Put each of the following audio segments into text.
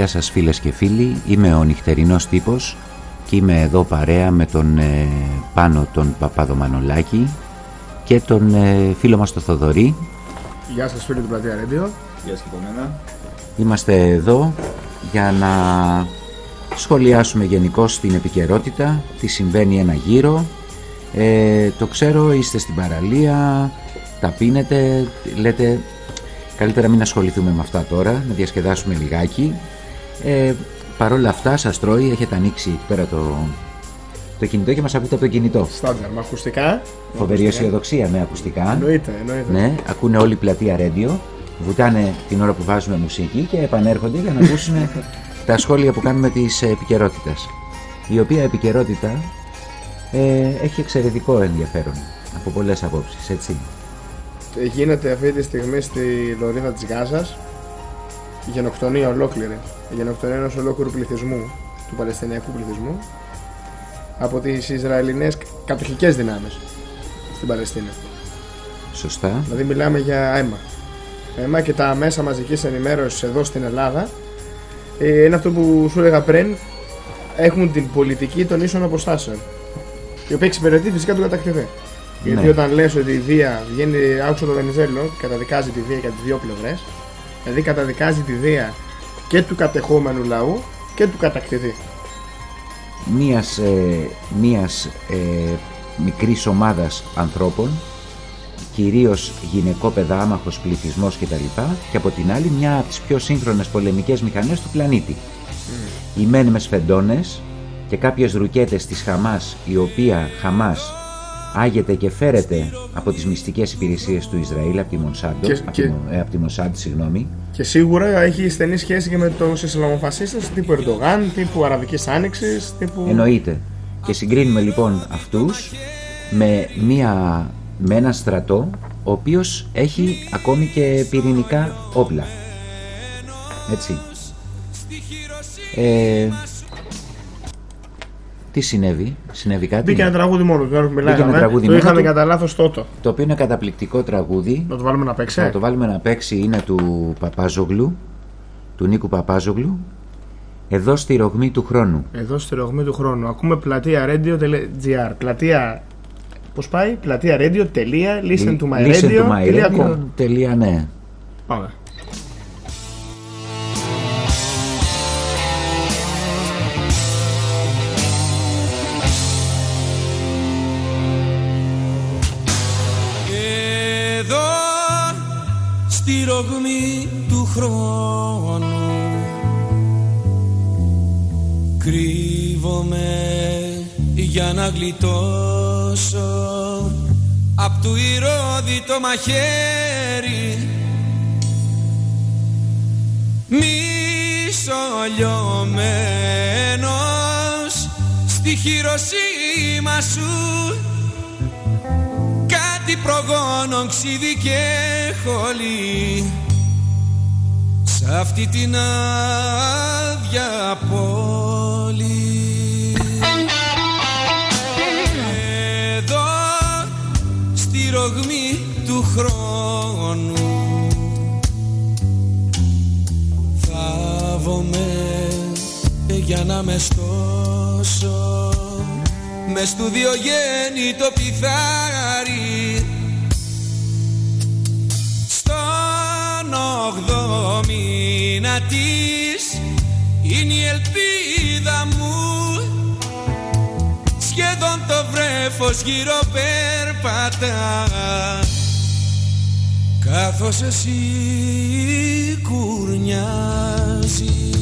Γεια σας φίλες και φίλοι, είμαι ο νυχτερινός τύπος και είμαι εδώ παρέα με τον ε, Πάνο τον Παπαδομανολάκη και τον ε, φίλο μας τον Θοδωρή. Γεια σας φίλοι του Πλατεία Radio. Γεια σας και από μένα. Είμαστε εδώ για να σχολιάσουμε γενικώ την επικαιρότητα, τι συμβαίνει ένα γύρο. Ε, το ξέρω, είστε στην παραλία, τα πίνετε, λέτε καλύτερα μην ασχοληθούμε με αυτά τώρα, να διασκεδάσουμε λιγάκι. Ε, Παρ' όλα αυτά σας τρώει, έχετε ανοίξει εκεί πέρα το, το κινητό και μας ακούτε από το κινητό. Στάνταρ, με ακουστικά. Φοβερή αισιοδοξία με ακουστικά. Εννοείται, εννοείται. Ναι, ακούνε όλη η πλατεία radio, βουτάνε την ώρα που βάζουμε μουσική και επανέρχονται για να ακούσουν τα σχόλια που κάνουμε της επικαιρότητας. Η οποία επικαιρότητα ε, έχει εξαιρετικό ενδιαφέρον από πολλές απόψεις, έτσι. Ε, γίνεται αυτή τη στιγμή στη Λωρίδα της Γάζας η γενοκτονία ολόκληρη, η γενοκτονία ενός ολόκληρου πληθυσμού, του Παλαιστινιακού πληθυσμού, από τις Ισραηλινές κατοχικές δυνάμεις στην Παλαιστίνη. Σωστά. Δηλαδή μιλάμε για αίμα. Αίμα και τα μέσα μαζικής ενημέρωσης εδώ στην Ελλάδα ε, είναι αυτό που σου έλεγα πριν, έχουν την πολιτική των ίσων αποστάσεων. Η οποία εξυπηρετεί φυσικά τον κατακτητή. Ναι. Γιατί όταν λες ότι η βία βγαίνει άκουσα το Βενιζέλο και καταδικάζει τη βία για τις δύο πλευρές, δηλαδή καταδικάζει τη βία και του κατεχόμενου λαού και του κατακτητή. Μίας, ε, μίας ε, μικρής ομάδας ανθρώπων κυρίως γυναικόπαιδα, άμαχος πληθυσμός κτλ. Και από την άλλη μια από τις πιο σύγχρονες πολεμικές μηχανές του πλανήτη. Οι μεν μες σφεντώνες και κάποιες ρουκέτες της Χαμάς, η οποία Χαμάς άγεται και φέρεται από τις μυστικές υπηρεσίες του Ισραήλ, από τη Μονσάντο, Και- από, και- τη, Μο- ε, από τη Μοσάντ, συγγνώμη. Και σίγουρα έχει στενή σχέση και με τους Ισλαμοφασίστες τύπου Ερντογάν, τύπου Αραβικής Άνοιξης, τύπου... Εννοείται. Και συγκρίνουμε λοιπόν αυτούς με, μια, με ένα στρατό ο οποίος έχει ακόμη και πυρηνικά όπλα. Έτσι. Ε, τι συνέβη, συνέβη κάτι; Μπήκε ένα τραγούδι μόνο του, ώρα που μιλάγαμε. ένα τραγούδι το μόνο είχαμε του. κατά λάθος τότε. Το οποίο είναι καταπληκτικό τραγούδι. Να το βάλουμε να παίξει. Θα το βάλουμε να παίξει είναι του Παπάζογλου, του Νίκου Παπάζογλου. Εδώ στη ρογμή του χρόνου. Εδώ στη ρογμή του χρόνου. Ακούμε πλατεία radio.gr. Πλατεία. Πώς πάει, πλατεία radio.listen to my Listen to my radio.com. radio. τελεία, ναι. Πάμε. Στη ρογμή του χρόνου. Κρύβομαι για να γλιτώσω Απ' του ηρώδη το μαχαίρι. Μισολιωμένος στη χειροσύμα σου κάτι προγόνων ξύδι και χολή Σ' αυτή την άδεια πόλη. Εδώ στη ρογμή του χρόνου Θάβομαι για να με στώσω μες στου διογέννη το πιθάρι. Στον ογδό μήνα της είναι η ελπίδα μου. Σχεδόν το βρέφος γύρω περπατά. Καθώς εσύ κουρνιάζεις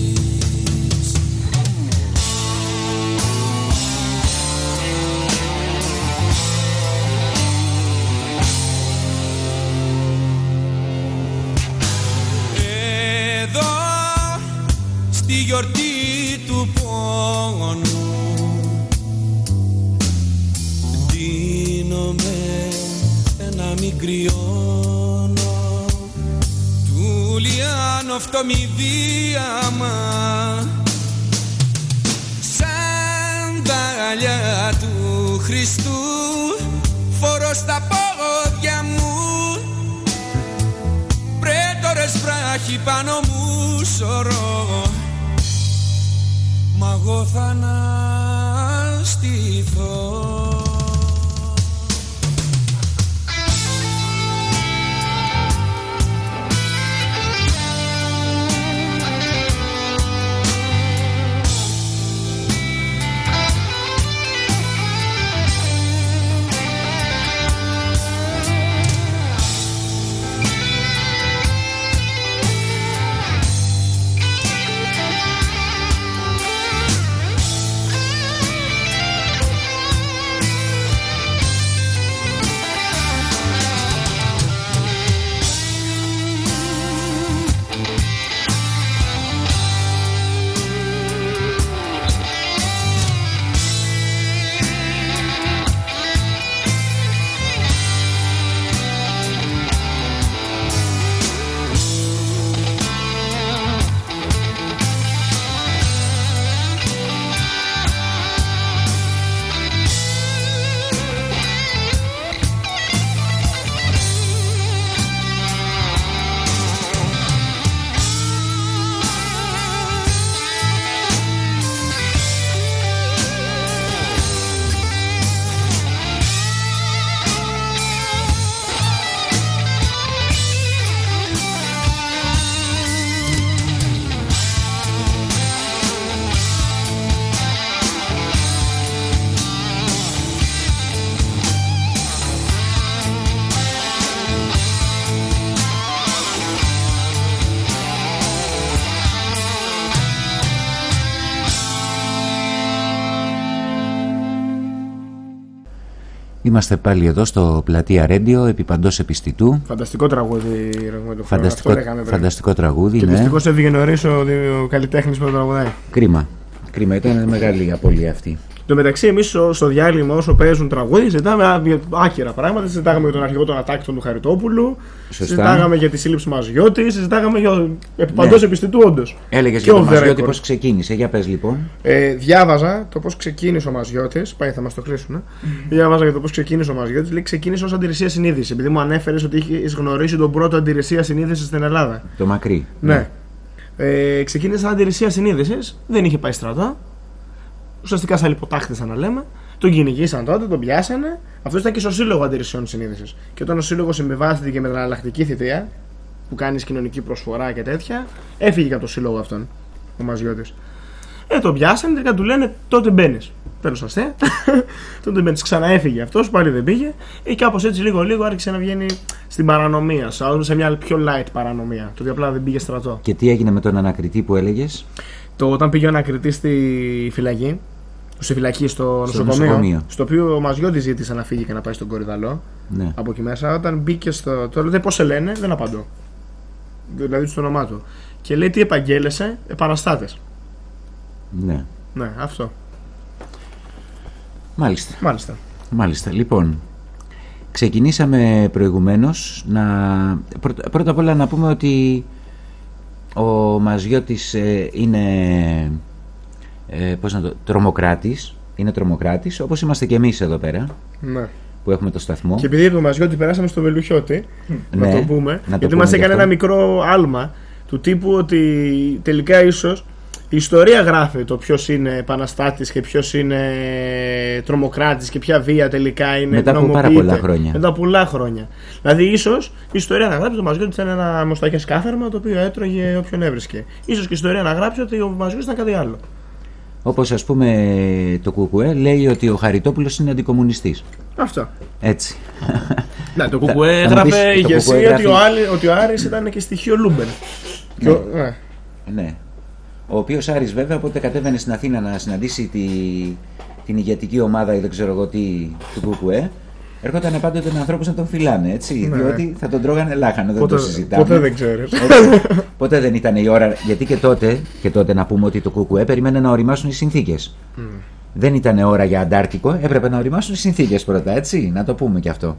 γιορτή του πόνου. Δίνομαι να μην κρυώνω Του λιάνω φτωμιδίαμα Σανταλιά του Χριστού Φορώ στα πόδια μου. Πρέτορες βράχοι πάνω μου σωρώ εγώ θα αναστηθώ Είμαστε πάλι εδώ στο Πλατεία Ρέντιο, επί παντός επιστητού. Φανταστικό τραγούδι. Φανταστικό, φανταστικό τραγούδι, και ναι. δυστυχώς έφυγε νωρίς ο, ο καλλιτέχνης που το τραγουδάει. Κρίμα. Κρίμα, ήταν μεγάλη απώλεια αυτή. Εν τω μεταξύ, εμείς στο διάλειμμα, όσο παίζουν τραγούδι, συζητάμε άχυρα πράγματα. Συζητάγαμε για τον αρχηγό των Ατάκτων του Χαριτόπουλου. Σωστά. Συζητάγαμε για τη σύλληψη Μαζιώτη. Συζητάγαμε για παντός Ναι. επιστητού, όντως. Έλεγες Και για τον off the Μαζιώτη record. πώς ξεκίνησε. Για πες λοιπόν. Ε, διάβαζα το πώς ξεκίνησε ο Μαζιώτη. Πάει, θα μας το κλείσουν. Ε. Διάβαζα για το πώς ξεκίνησε ο Μαζιώτη. Λέει ξεκίνησε ως αντιρρησία συνείδηση. Επειδή μου ανέφερες ότι είχες γνωρίσει τον πρώτο αντιρρησία συνείδησης στην Ελλάδα. Το μακρύ. Ναι. Ε, ξεκίνησε σαν αντιρρησία συνείδησης. Δεν είχε πάει στρατό. Ουσιαστικά σαν λιποτάχτησα να λέμε. Τον κυνηγήσαν τότε, τον πιάσανε. Αυτός ήταν και στο σύλλογο αντιρρησιών συνείδησης. Και όταν ο σύλλογος συμβιβάστηκε με την εναλλακτική θητεία, που κάνεις κοινωνική προσφορά και τέτοια, έφυγε και από το σύλλογο αυτόν ο Μαζιώτης. Ε, τον πιάσανε, τελικά του λένε τότε μπαίνεις. Τέλος αστεία. τότε μπαίνεις. Ξαναέφυγε αυτός, πάλι δεν πήγε. Ε, και κάπως έτσι λίγο λίγο άρχισε να βγαίνει στην παρανομία. σαν- Σε μια πιο light παρανομία. Το ότι απλά δεν πήγε στρατό. Και τι έγινε με τον ανακριτή που έλεγες; Το όταν πήγε ο ανακριτής στη φυλακή, στη φυλακή στο, Στο νοσοκομείο, νοσοκομείο. στο οποίο ο Μαζιώτης ζήτησε να φύγει και να πάει στον Κορυδαλό Ναι. από εκεί μέσα, όταν μπήκε στο. Το λέτε πώς σε λένε, δεν απαντώ. Δηλαδή στο όνομά του. Και λέει τι επαγγέλεσε, επαναστάτες. ναι. Ναι, αυτό. Μάλιστα. Μάλιστα. Μάλιστα. Λοιπόν, ξεκινήσαμε προηγουμένως να... Πρώτα, πρώτα απ' όλα να πούμε ότι ο Μαζιώτης ε, είναι ε, πώς να το, τρομοκράτης, είναι τρομοκράτης, όπως είμαστε και εμείς εδώ πέρα, Ναι. που έχουμε το σταθμό. Και επειδή το Μαζιώτη περάσαμε στο Βελουχιώτη, να Ναι, το πούμε, να το γιατί πούμε μας γι' έκανε αυτό. ένα μικρό άλμα του τύπου ότι τελικά ίσως η ιστορία γράφει το ποιος είναι επαναστάτης και ποιος είναι τρομοκράτης και ποια βία τελικά είναι. Μετά από πάρα νομοποιείται. πολλά χρόνια. Μετά από πολλά χρόνια. Δηλαδή, ίσως η ιστορία να γράψει ότι ο Μαζιώτη ήταν ένα μοστακέ κάθαρμα το οποίο έτρωγε όποιον έβρισκε. σω και η ιστορία να γράψει ότι ο Μαζιώτης ήταν κάτι άλλο. Όπως ας πούμε το Κουκουέ λέει ότι ο Χαριτόπουλος είναι αντικομουνιστής. Αυτό. Έτσι. Ναι, το Θα- Κουκουέ θα μου έγραφε πεις, το ηγεσία Κουκουέ ότι, ο γράφει- Άλλη- ότι ο Άρης ήταν και στοιχείο Λούμπεν. Και ο- ναι. Ναι. Ο οποίος Άρης βέβαια όποτε κατέβαινε στην Αθήνα να συναντήσει τη, την ηγετική ομάδα ή δεν ξέρω εγώ τι του Κουκουέ, έρχονταν πάντοτε με ανθρώπους να τον φυλάνε, έτσι, Ναι. διότι θα τον τρώγανε λάχανο, δεν Ποτέ, το συζητάμε. ποτέ δεν ξέρεις. Έτσι. Ποτέ δεν ήταν η ώρα, γιατί και τότε, και τότε να πούμε ότι το Κουκουέ περίμενε να ωριμάσουν οι συνθήκες. Δεν ήταν ώρα για Αντάρτικο, έπρεπε να οριμάσουν οι συνθήκες πρώτα, έτσι, να το πούμε και αυτό.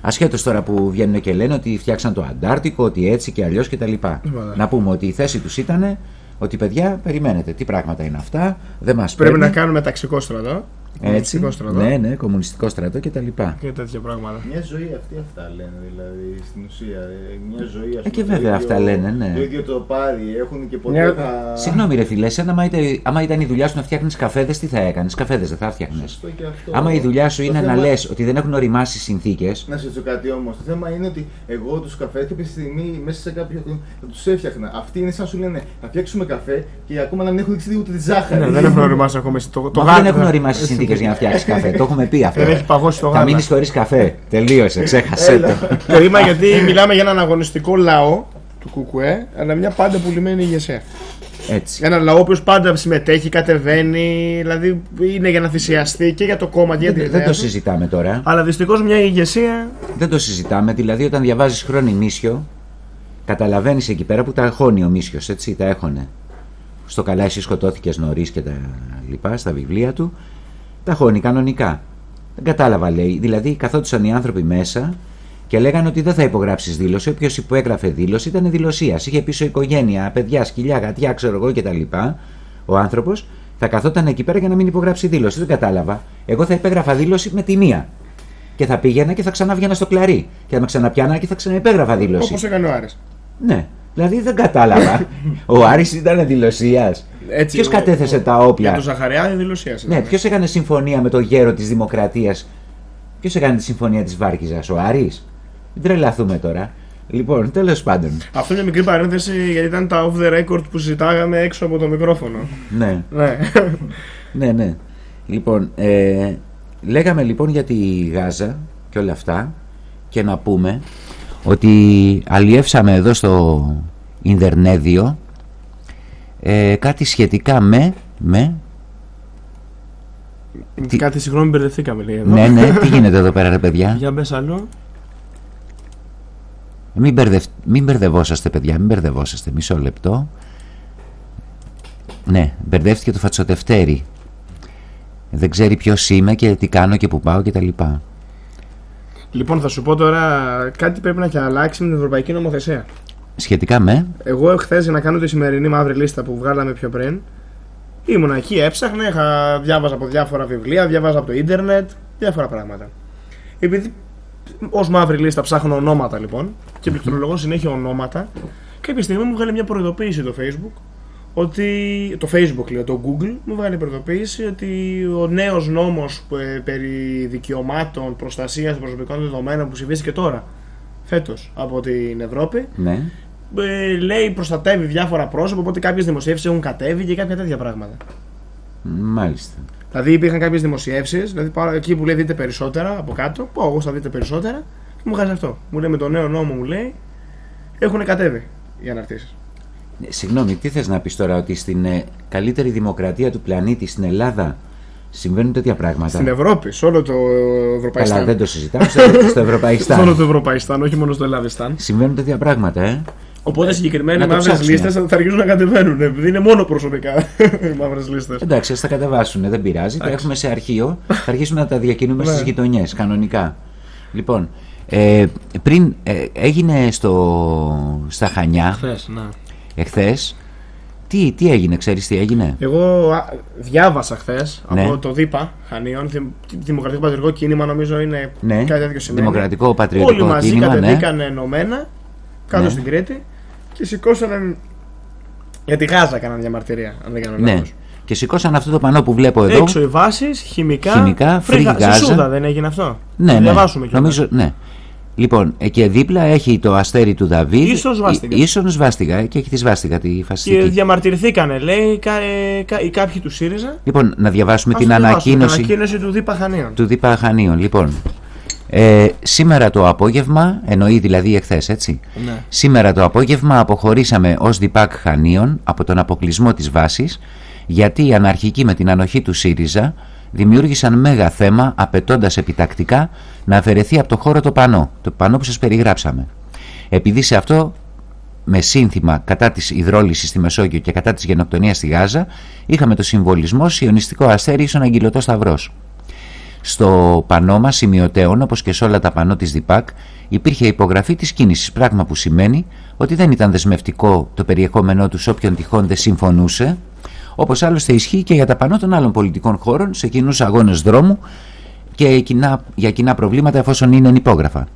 Ασχέτως τώρα που βγαίνουν και λένε ότι φτιάξαν το Αντάρτικο, ότι έτσι και αλλιώς κτλ. Voilà. Να πούμε ότι η θέση τους ήταν ότι παιδιά, περιμένετε, τι πράγματα είναι αυτά, δεν μας Πρέπει να κάνουμε ταξικό στρατό. Έτσι, Κομμουνιστικό στρατό. ναι, ναι, κομμουνιστικό στρατό κτλ. Και τέτοια πράγματα. Μια ζωή αυτή αυτά λένε δηλαδή στην ουσία. ε, Μια ζωή ας Ε, και πούμε, το βέβαια ίδιο- αυτά λένε, ναι. Το ίδιο το πάρει, έχουν και ποτέ Μια- θα... Συγγνώμη, ρε φιλέ, εσένα, άμα ήταν, άμα ήταν η δουλειά σου να φτιάχνεις καφέδες, τι θα έκανες; Καφέδες δεν θα φτιάχνει. Σωστό και αυτό. Άμα η δουλειά σου Το είναι να θέμα- λες ότι δεν έχουν οριμάσει συνθήκε. Να σε ρωτήσω κάτι όμως. Το θέμα είναι ότι εγώ τους καφέ κάποια στιγμή μέσα σε κάποιο χρόνο θα τους έφτιαχνα. Αυτοί είναι σαν να σου λένε θα φτιάξουμε καφέ και ακόμα να μην έχουν δείξει ούτε τη ζάχαρη. Ναι, δεν έχουν οριμάσει ακόμα. Το, το Μα γάλα- δεν έχουν οριμάσει συνθήκες για να φτιάξεις καφέ. Το έχουμε πει αυτό. Δεν έχει παγώσει το Θα γάλα. μείνεις χωρίς καφέ. Τελείωσε, ξέχασε το. Κρίμα γιατί μιλάμε για έναν αγωνιστικό λαό του Κουκουέ, αλλά μια πάντα πουλημένη ηγεσία. Έτσι. Ένα λαό που πάντα συμμετέχει, κατεβαίνει, δηλαδή είναι για να θυσιαστεί και για το κόμμα και για την Δεν, δεν ιδέα το του. συζητάμε τώρα. Αλλά δυστυχώς μια ηγεσία. Δεν το συζητάμε. Δηλαδή, όταν διαβάζεις χρόνη Μίσιο, καταλαβαίνεις εκεί πέρα που τα χώνει ο Μίσιος, έτσι, τα έχωνε. Στο καλά, εσύ σκοτώθηκες νωρίς και τα λοιπά, στα βιβλία του. Τα χώνει κανονικά. Δεν κατάλαβα, λέει. Δηλαδή, καθόντουσαν οι άνθρωποι μέσα και λέγανε ότι δεν θα υπογράψεις δήλωση. Όποιος υπέγραφε δήλωση ήταν δηλωσίας. Είχε πίσω οικογένεια, παιδιά, σκυλιά, γατιά, ξέρω εγώ κτλ. Ο άνθρωπος θα καθόταν εκεί πέρα για να μην υπογράψει δήλωση. Δεν κατάλαβα. Εγώ θα υπέγραφα δήλωση με τη μία. Και θα πήγαινα και θα ξαναβγαίνα στο κλαρί. Και θα με ξαναπιάνα και θα ξαναυπέγραφα δήλωση. Όπως έκανε ο Άρης. Ναι. Δηλαδή δεν κατάλαβα. ο Άρης ήταν δηλωσία. Έτσι, Ποιος ο- κατέθεσε ο- τα Για όπλα. τον Ζαχαριάδη δηλωσία. Ναι, ποιος έκανε συμφωνία με το γέρο της Δημοκρατίας; Ποιος έκανε τη συμφωνία της Βάρκιζα, ο Άρης; Μην τρελαθούμε τώρα. Λοιπόν, τέλος πάντων. Αυτό είναι μια μικρή παρένθεση γιατί ήταν τα off the record που συζητάγαμε έξω από το μικρόφωνο. Ναι, ναι. ναι, ναι. Λοιπόν, ε, λέγαμε λοιπόν για τη Γάζα και όλα αυτά και να πούμε ότι αλλιεύσαμε εδώ στο Ιντερνέδιο ε, κάτι σχετικά με, με Τι- Κάτι συγγνώμη, μπερδευτήκαμε λέει εδώ. ναι, ναι, τι γίνεται εδώ πέρα ρε παιδιά; Για μπες άλλο. μην, μπερδευ... μην μπερδευόσαστε παιδιά, μην μπερδευόσαστε μισό λεπτό ναι, μπερδεύτηκε το φατσοτευτέρι δεν ξέρει ποιος είμαι και τι κάνω και που πάω και τα λοιπά Λοιπόν, θα σου πω τώρα κάτι πρέπει να έχει αλλάξει με την Ευρωπαϊκή Νομοθεσία. σχετικά με; Εγώ χθε για να κάνω τη σημερινή μαύρη λίστα που βγάλαμε πιο πριν, ήμουνα εκεί, έψαχνα, είχα, διάβαζα από διάφορα βιβλία, διάβαζα από το ίντερνετ, διάφορα πράγματα. Επειδή ως μαύρη λίστα ψάχνω ονόματα λοιπόν και πληκτρολογώ συνέχεια ονόματα, κάποια στιγμή μου βγάλε μια προειδοποίηση το Facebook ότι το Facebook λέω, το Google μου βγάλε προειδοποίηση ότι ο νέος νόμος που, ε, περί δικαιωμάτων προστασίας προσωπικών δεδομένων που συμβεί τώρα φέτος από την Ευρώπη ναι, ε, λέει προστατεύει διάφορα πρόσωπα, οπότε κάποιες δημοσιεύσεις έχουν κατέβει και κάποια τέτοια πράγματα. μάλιστα Δηλαδή υπήρχαν κάποιες δημοσιεύσεις, δηλαδή πάω εκεί που λέει δείτε περισσότερα από κάτω, πω εγώ θα δείτε περισσότερα και μου βγάζει αυτό. Μου λέει με το νέο νόμο μου λέει έχουν κατέβει οι αναρτήσεις. Ναι, Συγγνώμη, τι θες να πεις τώρα ότι στην ε, καλύτερη δημοκρατία του πλανήτη, στην Ελλάδα, συμβαίνουν τέτοια πράγματα; Στην Ευρώπη, σε όλο το Καλά, Ευρωπαϊστάν. δεν το συζητάμε. Στο, στο Σε όλο Ευρωπαϊστάν. το Ευρωπαϊστάν, όχι μόνο στο Ελλάδιστάν. Συμβαίνουν τέτοια πράγματα, ε; Οπότε συγκεκριμένοι Να το μαύρες ψάξουμε. λίστες θα αρχίσουν να κατεβαίνουν. Επειδή είναι μόνο προσωπικά οι μαύρες λίστες. Εντάξει, ας τα κατεβάσουν, δεν πειράζει. Τα έχουμε σε αρχείο. Θα αρχίσουμε να τα διακινούμε Ναι. στις γειτονιές, κανονικά. Λοιπόν, ε, πριν ε, έγινε στο, στα Χανιά, Χθες, ναι. Εχθές, τι, τι έγινε, ξέρεις τι έγινε; Εγώ α, διάβασα χθες Ναι. από το ΔΥΠΑ Χανίων, Δημ- Δημοκρατικό Πατριωτικό Κίνημα, νομίζω είναι Ναι, κάτι τέτοιο σημαίνει. Δημοκρατικό Όλοι Πατριωτικό μαζί Κίνημα, ναι. κατεβήκαν ενωμένα κάτω Ναι. στην Κρήτη και σηκώσανε. Για τη Γάζα έκαναν διαμαρτυρία, αν δεν κάνω Ναι. λάθος. Και σηκώσαν αυτό το πανό που βλέπω εδώ. Έξω οι βάσεις, χημικά. Χημικά, free free Ga- Gaza. Στη Σούδα δεν έγινε αυτό. Ναι, Θα ναι. διαβάσουμε κιόλας. Νομίζω, ναι. Λοιπόν, ε, και δίπλα έχει το αστέρι του Δαβίδ. Ίσον σβάστηκα. Ί- Ίσον σβάστηκα, ε, και έχει τη σβάστηκα τη Και φασιστική. διαμαρτυρηθήκανε, λέει, κα, ε, κα- οι κάποιοι του ΣΥΡΙΖΑ. Λοιπόν, να διαβάσουμε Ας την το διαβάσουμε, ανακοίνωση Την ανακοίνωση του ΔΥΠΑ Χανίων. του ΔΥΠΑ Χανίων. Λοιπόν, ε, σήμερα το απόγευμα, εννοεί δηλαδή εχθές, έτσι. Ναι. Σήμερα το απόγευμα αποχωρήσαμε ως ΔΥΠΑΚ Χανίων από τον αποκλεισμό της βάσης γιατί οι αναρχικοί με την ανοχή του ΣΥΡΙΖΑ δημιούργησαν μέγα θέμα απαιτώντας επιτακτικά να αφαιρεθεί από το χώρο το πανό, το πανό που σας περιγράψαμε. Επειδή σε αυτό με σύνθημα κατά της υδρόλυσης στη Μεσόγειο και κατά της γενοκτονίας στη Γάζα είχαμε το συμβολισμό σιωνιστικό αστέρι ίσον αγγυλωτό σταυρός. Στο πανό μας σημειωτέων, όπως και σε όλα τα πανό της ΔΙΠΑΚ, υπήρχε υπογραφή της κίνησης. Πράγμα που σημαίνει ότι δεν ήταν δεσμευτικό το περιεχόμενό τους σε όποιον τυχόν δεν συμφωνούσε, Όπως άλλωστε ισχύει και για τα πανό των άλλων πολιτικών χώρων σε κοινούς αγώνες δρόμου και κοινά, για κοινά προβλήματα εφόσον είναι υπόγραφα.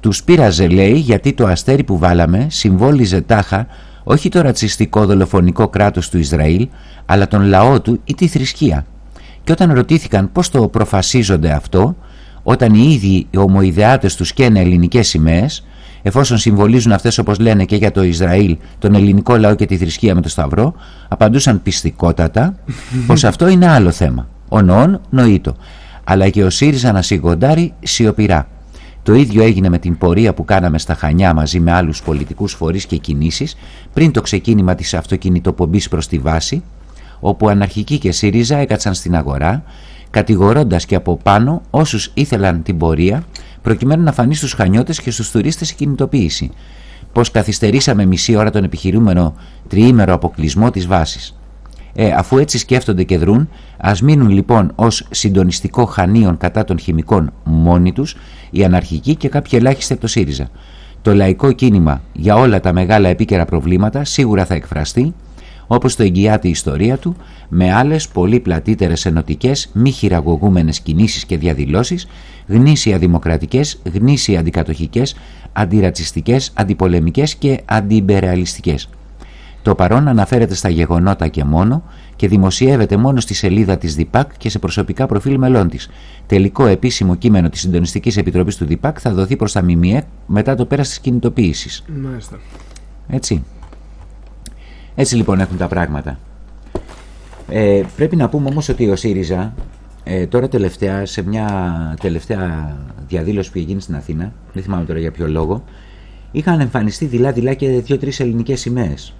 Τους πείραζε, λέει, γιατί το αστέρι που βάλαμε συμβόλιζε τάχα όχι το ρατσιστικό δολοφονικό κράτος του Ισραήλ, αλλά τον λαό του ή τη θρησκεία. Και όταν ρωτήθηκαν πώς το προφασίζονται αυτό, όταν οι ίδιοι οι ομοειδεάτες τους καίνε ελληνικές σημαίες, εφόσον συμβολίζουν αυτές όπως λένε και για το Ισραήλ, τον ελληνικό λαό και τη θρησκεία με το Σταυρό, απαντούσαν πιστικότατα πως αυτό είναι άλλο θέμα. Ο νοόν νοήτο. Αλλά και ο ΣΥΡΙΖΑ να σιγοντάρει σιωπηρά. Το ίδιο έγινε με την πορεία που κάναμε στα Χανιά μαζί με άλλους πολιτικούς φορείς και κινήσεις πριν το ξεκίνημα της αυτοκινητοπομπής προς τη βάση, όπου αναρχικοί και ΣΥΡΙΖΑ έκατσαν στην αγορά, κατηγορώντας και από πάνω όσους ήθελαν την πορεία, προκειμένου να φανεί στους χανιώτες και στους τουρίστες η κινητοποίηση. Πως καθυστερήσαμε μισή ώρα τον επιχειρούμενο τριήμερο αποκλεισμό της βάσης. Ε, αφού έτσι σκέφτονται και δρούν, ας μείνουν λοιπόν ως συντονιστικό χανίων κατά των χημικών μόνοι τους, οι αναρχικοί και κάποιοι ελάχιστοι από το ΣΥΡΙΖΑ. Το λαϊκό κίνημα για όλα τα μεγάλα επίκαιρα προβλήματα σίγουρα θα εκφραστεί, όπως το εγγυάται η ιστορία του, με άλλες πολύ πλατύτερες ενωτικές, μη χειραγωγούμενες κινήσεις και διαδηλώσεις, γνήσια δημοκρατικές, γνήσια αντικατοχικές, αντιρατσιστικές, αντιπολεμικές και αντιμπερεαλιστικέ. Το παρόν αναφέρεται στα γεγονότα και μόνο και δημοσιεύεται μόνο στη σελίδα της ΔΙΠΑΚ και σε προσωπικά προφίλ μελών της. Τελικό επίσημο κείμενο της Συντονιστικής Επιτροπής του ΔΙΠΑΚ θα δοθεί προς τα ΜΜΕ μετά το πέρας της κινητοποίησης. Μάλιστα. Έτσι. Έτσι λοιπόν έχουν τα πράγματα. Ε, πρέπει να πούμε όμως ότι ο ΣΥΡΙΖΑ ε, τώρα τελευταία, σε μια τελευταία διαδήλωση που είχε γίνει στην Αθήνα, δεν θυμάμαι τώρα για ποιο λόγο, είχαν εμφανιστεί δειλά-δειλά και δύο-τρεις ελληνικές σημαίες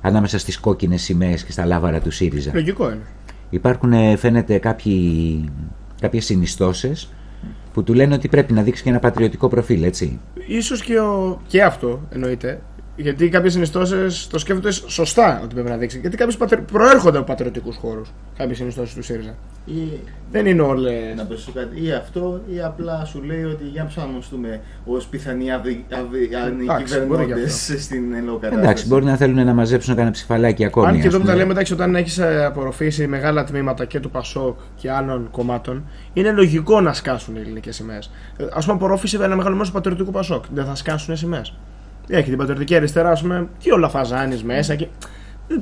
ανάμεσα στις κόκκινες σημαίες και στα λάβαρα του ΣΥΡΙΖΑ. Λογικό είναι. Υπάρχουν ε, φαίνεται κάποιοι, κάποιες συνιστώσεις που του λένε ότι πρέπει να δείξει και ένα πατριωτικό προφίλ, έτσι. Ίσως και, ο... και αυτό εννοείται. Γιατί κάποιες συνιστώσεις το σκέφτονται σωστά ότι πρέπει να δείξει. Γιατί κάποιες πατρι... προέρχονται από πατριωτικούς χώρους. Κάποιες συνιστώσεις του ΣΥΡΙΖΑ. Ή, Δεν είναι όλε. να προσθέσω κάτι. Ή αυτό, ή απλά σου λέει ότι για να προσαρμοστούμε ω πιθανοί αβι- αβι- Εντάξει, μπορεί και κυβερνώντες αυτό. στην εν λόγω κατάσταση. Εντάξει, μπορεί να θέλουν να μαζέψουν κανένα ψηφαλάκι ακόμη. Αν και ας εδώ που πούμε. τα λέμε, εντάξει, όταν έχεις απορροφήσει μεγάλα τμήματα και του Πασόκ και άλλων κομμάτων, είναι λογικό να σκάσουν οι ελληνικές σημαίες. Α πούμε, απορρόφησε ένα μεγάλο μέρος του πατριωτικού Πασόκ. Δεν θα σκάσουν σημαίες. Έχει την πατριωτική αριστερά, ας πούμε, και ο Λαφαζάνης μέσα. Και...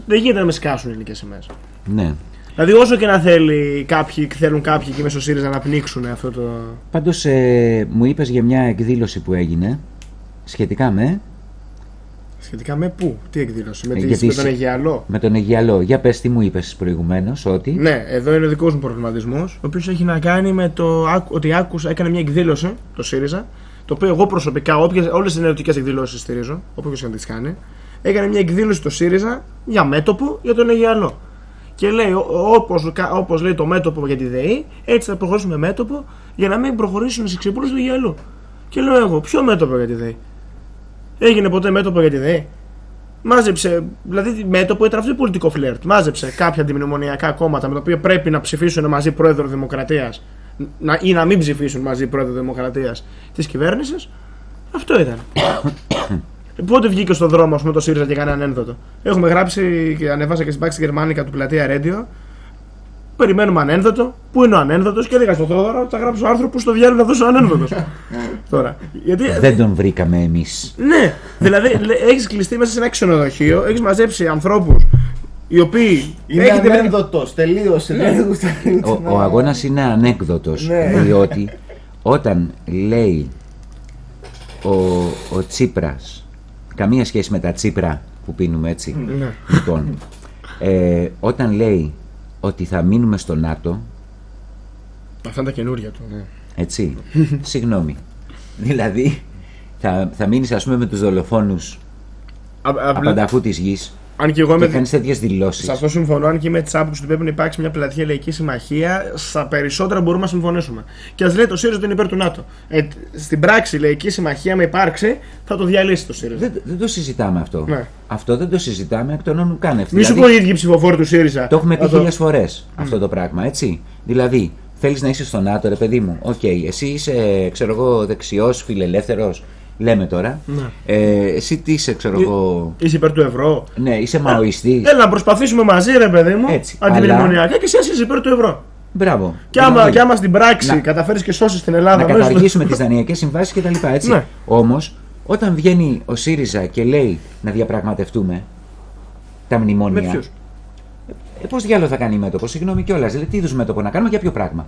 Δεν γίνεται να με σκάσουν οι ελληνικές σημαίες. Ναι. Δηλαδή, όσο και να θέλει κάποιοι, θέλουν κάποιοι εκεί μέσα στο ΣΥΡΙΖΑ να πνίξουν αυτό το. Πάντως ε, μου είπες για μια εκδήλωση που έγινε σχετικά με, Σχετικά με πού, τι εκδήλωση, με, Ε, τη, γιατί με τον σε- Αιγιαλό; με τον Αιγιαλό. Για πες τι μου είπες προηγουμένως ότι... Ναι, εδώ είναι ο δικός μου προβληματισμός, ο οποίος έχει να κάνει με το άκου- ότι άκουσα, έκανε μια εκδήλωση, το ΣΥΡΙΖΑ, το οποίο εγώ προσωπικά, όλες τις νεωτικές εκδηλώσεις στηρίζω, όποιο και να τι κάνει, έκανε μια εκδήλωση το ΣΥΡΙΖΑ για μέτωπο για τον Αιγιαλό. Και λέει, όπως όπως λέει το μέτωπο για τη ΔΕΗ, έτσι θα προχωρήσουμε μέτωπο για να μην προχωρήσουν στι ξεπούλε του Αιγιαλού. Και λέω εγώ, ποιο μέτωπο για τη ΔΕΗ. Έγινε ποτέ μέτωπο για τη ΔΕΗ; Μάζεψε, δηλαδή μέτωπο ήταν αυτό το πολιτικό φλερτ; Μάζεψε κάποια αντιμνημονιακά κόμματα με τα οποία πρέπει να ψηφίσουν μαζί πρόεδρο Δημοκρατίας να, ή να μην ψηφίσουν μαζί πρόεδρο Δημοκρατίας της κυβέρνησης. Αυτό ήταν. Πότε βγήκε στον δρόμο ας πούμε, το ΣΥΡΙΖΑ και έκανε ανένδοτο. Έχουμε γράψει και ανεβάσα και στην πράξη γερμανικά του πλατεία Radio. Περιμένουμε ανένδοτο. Πού είναι ο ανένδοτος; Και έλεγα στον Θόδωρο θα γράψω άρθρο που στο διάλογο θα δώσω ανένδοτος. Τώρα. Γιατί Δεν τον βρήκαμε εμείς. ναι, δηλαδή έχεις κλειστεί μέσα σε ένα ξενοδοχείο, έχεις μαζέψει ανθρώπους οι οποίοι. Είναι έχετε βρει- ανένδοτος, τελείωσε. δεν γουστάρει Ο, να- ο αγώνας είναι ανέκδοτος Ναι. διότι όταν λέει ο, ο Τσίπρας καμία σχέση με τα Τσίπρα που πίνουμε έτσι Ναι. λοιπόν, ε, όταν λέει ότι θα μείνουμε στο ΝΑΤΟ Αυτά είναι τα καινούργια του. Ναι. έτσι συγγνώμη δηλαδή θα, θα μείνεις ας πούμε με τους δολοφόνους Α, α, απανταχού της γης αν και εγώ και είμαι. κάνεις τέτοιες δηλώσεις Σε αυτό συμφωνώ, αν και είμαι της άποψης ότι πρέπει να υπάρξει μια πλατιά λαϊκή συμμαχία, στα περισσότερα μπορούμε να συμφωνήσουμε. Και ας λέει το ΣΥΡΙΖΑ ότι είναι υπέρ του ΝΑΤΟ. Ε, στην πράξη, η λαϊκή συμμαχία με υπάρξει, θα το διαλύσει το ΣΥΡΙΖΑ. δεν, δεν το συζητάμε αυτό Ναι. αυτό δεν το συζητάμε εκ των ων ουκ άνευ Μη σου πω οι ίδιοι ψηφοφόροι του ΣΥΡΙΖΑ. Το έχουμε πει Θα χίλιες φορές αυτό το πράγμα, έτσι. Δηλαδή, θέλεις να είσαι στο ΝΑΤΟ, ρε παιδί μου. Οκ, εσύ είσαι, ξέρω εγώ, δεξιός, φιλελεύθερος. Λέμε τώρα. Ναι. Ε, εσύ τι είσαι, ξέρω Ε, εγώ. Είσαι υπέρ του ευρώ. Ναι, είσαι μαοιστή. Έλα να προσπαθήσουμε μαζί, ρε παιδί μου, Έτσι, αντιμνημονιακά και εσύ είσαι υπέρ του ευρώ. Μπράβο. Και άμα, Δηλαδή, και άμα στην πράξη Να- καταφέρεις και σώσεις την Ελλάδα να μέσα στο- καταργήσουμε τις δανειακές συμβάσεις και τα λοιπά, έτσι. Ναι. Όμως, όταν βγαίνει ο ΣΥΡΙΖΑ και λέει να διαπραγματευτούμε τα Με μνημόνια. ποιους; Ε, Πώς διάλογο θα κάνει μέτωπος, συγγνώμη κιόλας. Δηλαδή, τι είδους μέτωπο να κάνουμε για ποιο πράγμα;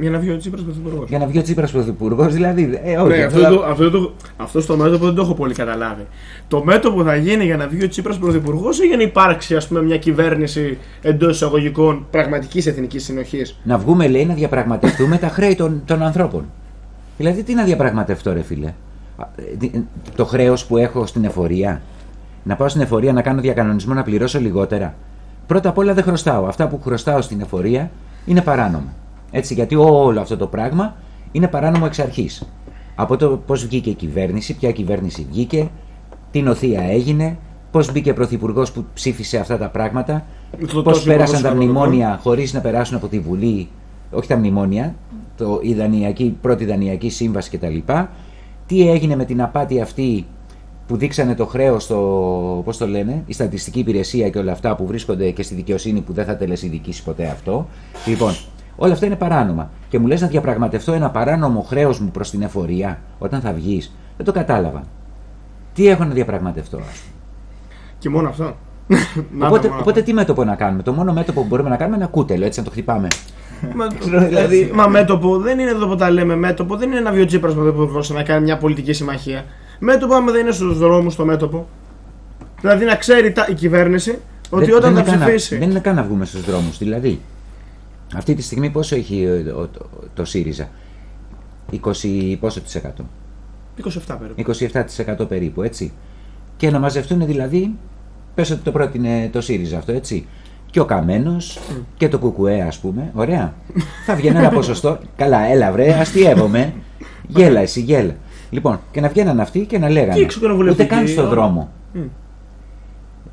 Για να βγει ο Τσίπρας πρωθυπουργός. Για να βγει ο Τσίπρας πρωθυπουργός, δηλαδή. Ε, όχι, Ναι, αυτό αυτό, θα- το, αυτό, το, αυτό στο μέτωπο δεν το έχω πολύ καταλάβει. Το μέτωπο θα γίνει για να βγει ο Τσίπρας πρωθυπουργός ή για να υπάρξει ας πούμε, μια κυβέρνηση εντός εισαγωγικών πραγματικής εθνικής συνοχής; Να βγούμε, λέει, να διαπραγματευτούμε τα χρέη των, των ανθρώπων. Δηλαδή, τι να διαπραγματευτώ, ρε φίλε; Α, ε, δι- Το χρέος που έχω στην εφορία. Να πάω στην εφορία να κάνω διακανονισμό να πληρώσω λιγότερα. Πρώτα απ' όλα δεν χρωστάω. Αυτά που χρωστάω στην εφορία είναι παράνομο. Έτσι, γιατί όλο αυτό το πράγμα είναι παράνομο εξ αρχής. Από το πώς βγήκε η κυβέρνηση, ποια κυβέρνηση βγήκε, τι νοθεία έγινε, πώς μπήκε πρωθυπουργός που ψήφισε αυτά τα πράγματα, Το πώς τόσο πέρασαν υπουργός τα οικονομικών. μνημόνια χωρίς να περάσουν από τη Βουλή, όχι τα μνημόνια, το, η, δανειακή, η πρώτη δανειακή σύμβαση κτλ. Τι έγινε με την απάτη αυτή που δείξανε το χρέος στο, πώς το λένε, η στατιστική υπηρεσία και όλα αυτά που βρίσκονται και στη δικαιοσύνη που δεν θα τελεσυδικήσει ποτέ αυτό. Λοιπόν, όλα αυτά είναι παράνομα. Και μου λες να διαπραγματευτώ ένα παράνομο χρέος μου προς την εφορία όταν θα βγεις. Δεν το κατάλαβα. Τι έχω να διαπραγματευτώ, ας πούμε; Και μόνο αυτό. Να Οπότε, τα- οπότε τι μέτωπο να κάνουμε; Το μόνο μέτωπο που μπορούμε να κάνουμε είναι ένα κούτελο, έτσι να το χτυπάμε. Μα, Δηλαδή- μα μέτωπο δεν είναι εδώ που τα λέμε μέτωπο, δεν είναι να βγει ο Τσίπρα πρωθυπουργό να κάνει μια πολιτική συμμαχία. Μέτωπο, άμα δεν είναι στους δρόμους το μέτωπο. Δηλαδή να ξέρει τα, η κυβέρνηση ότι Δεν- όταν δεν θα είναι καν να- ψηφίσει. δεν είναι καν να βγούμε στους δρόμους. Δηλαδή, αυτή τη στιγμή πόσο έχει ε, ο- το, το ΣΥΡΙΖΑ; 20 πόσο της εκατό; 27 περίπου. 27% περίπου, έτσι. Και να μαζευτούν δηλαδή, πες ότι το πρότεινε το ΣΥΡΙΖΑ αυτό, έτσι. Και ο Καμένος και το Κουκουέ, ας πούμε. Ωραία. Θα βγαίνει ένα ποσοστό. Καλά, έλα βρε, αστείευομαι. Γέλα, εσύ γέλα. Λοιπόν, και να βγαίναν αυτοί και να Και λέγανε. εξωκοινοβουλευτικοί, Ούτε καν στον όλα. δρόμο. Μμ.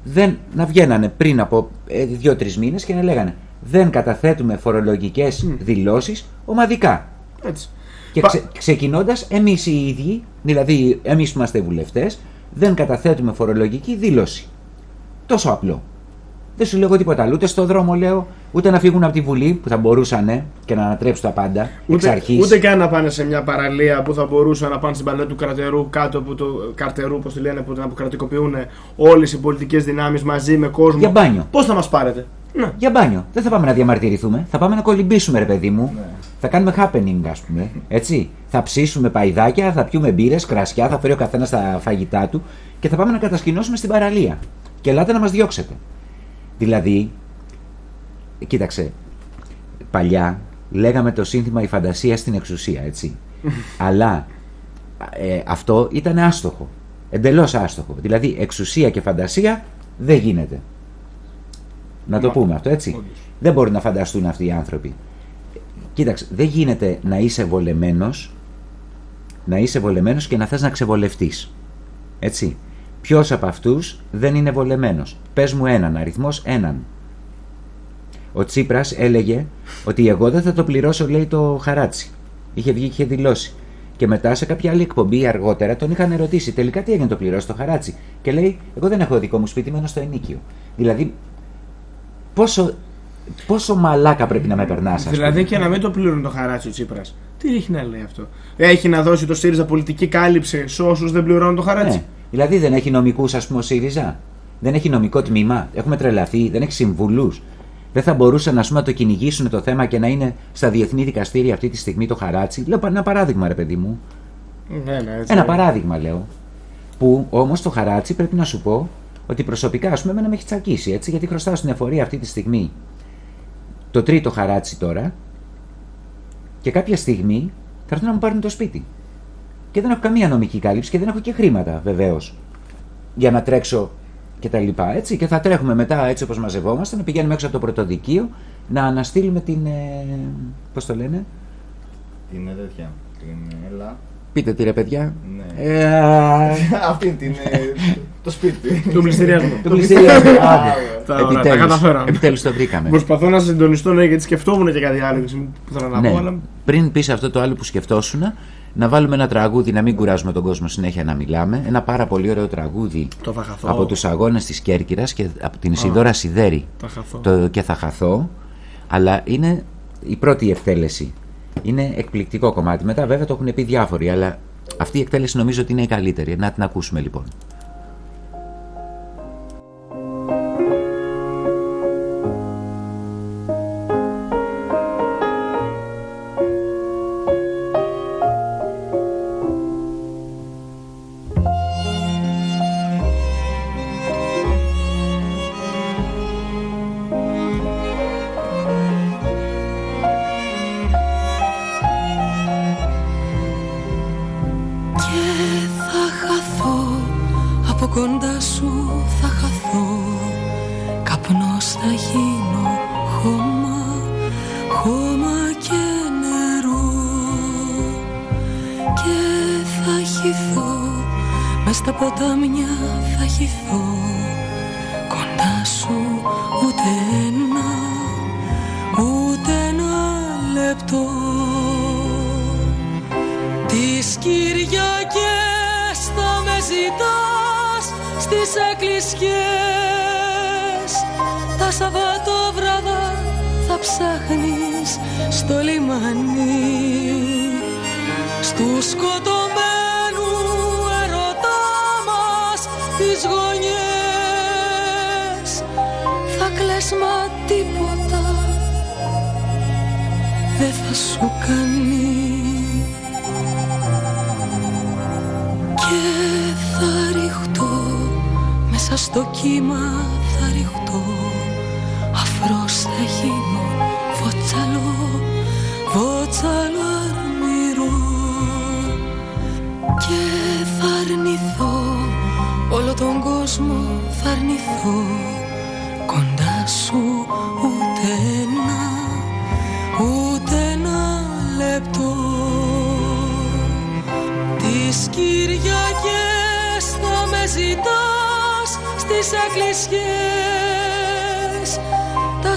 Δεν, να βγαίνανε πριν από ε, δύο-τρεις μήνες και να λέγανε Δεν καταθέτουμε φορολογικές δηλώσεις ομαδικά. Έτσι. Και Πα- ξε, ξεκινώντας, εμείς οι ίδιοι, δηλαδή εμείς που είμαστε βουλευτές, δεν καταθέτουμε φορολογική δήλωση. Τόσο απλό. Δεν σου λέω τίποτα άλλο. Ούτε στο δρόμο λέω, ούτε να φύγουν από τη Βουλή που θα μπορούσαν και να ανατρέψουν τα πάντα εξ Ούτε, αρχής. ούτε καν να πάνε σε μια παραλία που θα μπορούσαν να πάνε στην παραλία του καρτερού κάτω από το καρτερού, όπω τη λένε, που την αποκρατικοποιούν όλες οι πολιτικές δυνάμεις μαζί με κόσμο. Για μπάνιο. Πώς θα μας πάρετε; Ναι. Για μπάνιο. Δεν θα πάμε να διαμαρτυρηθούμε. Θα πάμε να κολυμπήσουμε, ρε παιδί μου. Ναι. Θα κάνουμε happening, ας πούμε. Έτσι. Θα ψήσουμε παϊδάκια, θα πιούμε μπύρες, κρασιά, θα φέρει ο καθένας τα φαγητά του και θα πάμε να κατασκηνώσουμε στην παραλία. Και ελάτε να μας διώξετε. Δηλαδή, κοίταξε, παλιά λέγαμε το σύνθημα η φαντασία στην εξουσία, έτσι. Αλλά ε, αυτό ήταν άστοχο. Εντελώς άστοχο. Δηλαδή, εξουσία και φαντασία δεν γίνεται. Να το Μα- πούμε αυτό, έτσι. όντως. Δεν μπορούν να φανταστούν αυτοί οι άνθρωποι. Κοίταξε, δεν γίνεται να είσαι βολεμένος να είσαι βολεμένος και να θες να ξεβολευτείς. Έτσι. Ποιος από αυτούς δεν είναι βολεμένος; Πες μου έναν, αριθμός έναν. Ο Τσίπρας έλεγε ότι εγώ δεν θα το πληρώσω, λέει, το χαράτσι. Είχε βγει και είχε δηλώσει. Και μετά σε κάποια άλλη εκπομπή αργότερα τον είχαν ερωτήσει τελικά τι έγινε το πληρώσει το χαράτσι. Και λέει, Εγώ δεν έχω δικό μου σπίτι, μένω στο ενίκιο. Δηλαδή, πόσο, πόσο μαλάκα πρέπει να με περνάς, Δηλαδή και να μην το πλήρωνε το χαράτσι ο Τσίπρας. Τι έχει να λέει αυτό; Έχει να δώσει το ΣΥΡΙΖΑ πολιτική κάλυψη σε όσους δεν πληρώνουν το χαράτσι; Ναι. Δηλαδή δεν έχει νομικούς, ας πούμε, ο ΣΥΡΙΖΑ; Δεν έχει νομικό τμήμα; Έχουμε τρελαθεί; Δεν έχει συμβουλούς; Δεν θα μπορούσαν ας πούμε, να το κυνηγήσουν το θέμα και να είναι στα διεθνή δικαστήρια αυτή τη στιγμή το χαράτσι; Λέω ένα παράδειγμα, ρε παιδί μου. Ναι, ναι, έτσι. Ένα παράδειγμα λέω. Που όμως το χαράτσι πρέπει να σου πω ότι προσωπικά ας πούμε εμένα με έχει τσακίσει έτσι γιατί χρωστάω στην εφορία αυτή τη στιγμή το τρίτο χαράτσι τώρα και κάποια στιγμή θα έρθουν να μου πάρουν το σπίτι. Και δεν έχω καμία νομική κάλυψη και δεν έχω και χρήματα βεβαίως για να τρέξω και τα λοιπά. Έτσι. Και θα τρέχουμε μετά έτσι όπως μαζευόμαστε να πηγαίνουμε έξω από το πρωτοδικείο να αναστείλουμε την. Ε, πώς το λένε, Την τέτοια. Την Έλα. Πείτε τι ρε παιδιά. Ναι. Ε, α, Αυτή την. ε, το σπίτι. Του πληστηριασμού. Το πληστηριασμό. Άντε. Τα ωραία, τα Επιτέλους, καταφέραμε. επιτέλους το βρήκαμε. Προσπαθώ να συντονιστώ ναι, γιατί σκεφτόμουν και κάτι άλλο που θέλω να Ναι. πω, αλλά. Πριν πεις αυτό το άλλο που σκεφτόσουν, να βάλουμε ένα τραγούδι, να μην κουράζουμε τον κόσμο συνέχεια να μιλάμε. Ένα πάρα πολύ ωραίο τραγούδι Το θα χαθώ. από τους αγώνες της Κέρκυρας και από την Ισιδώρα Σιδέρη Θα χαθώ. το «Και θα χαθώ» αλλά είναι η πρώτη εκτέλεση. Είναι εκπληκτικό κομμάτι. Μετά βέβαια το έχουν πει διάφοροι, αλλά αυτή η εκτέλεση νομίζω ότι είναι η καλύτερη. Να την ακούσουμε λοιπόν.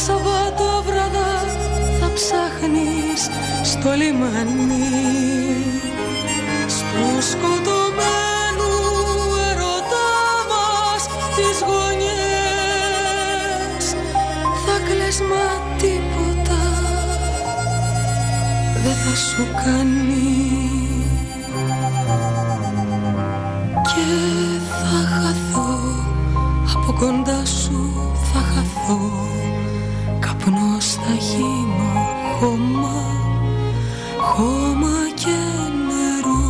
Σαββατόβραδα θα ψάχνεις στο λιμάνι. Στου σκοτωμένου ερωτά μας τις γωνιές. Θα κλαις μα τίποτα δεν θα σου κάνει. Και θα χαθώ από κοντά σου θα χαθώ χώμα χώμα και νερό.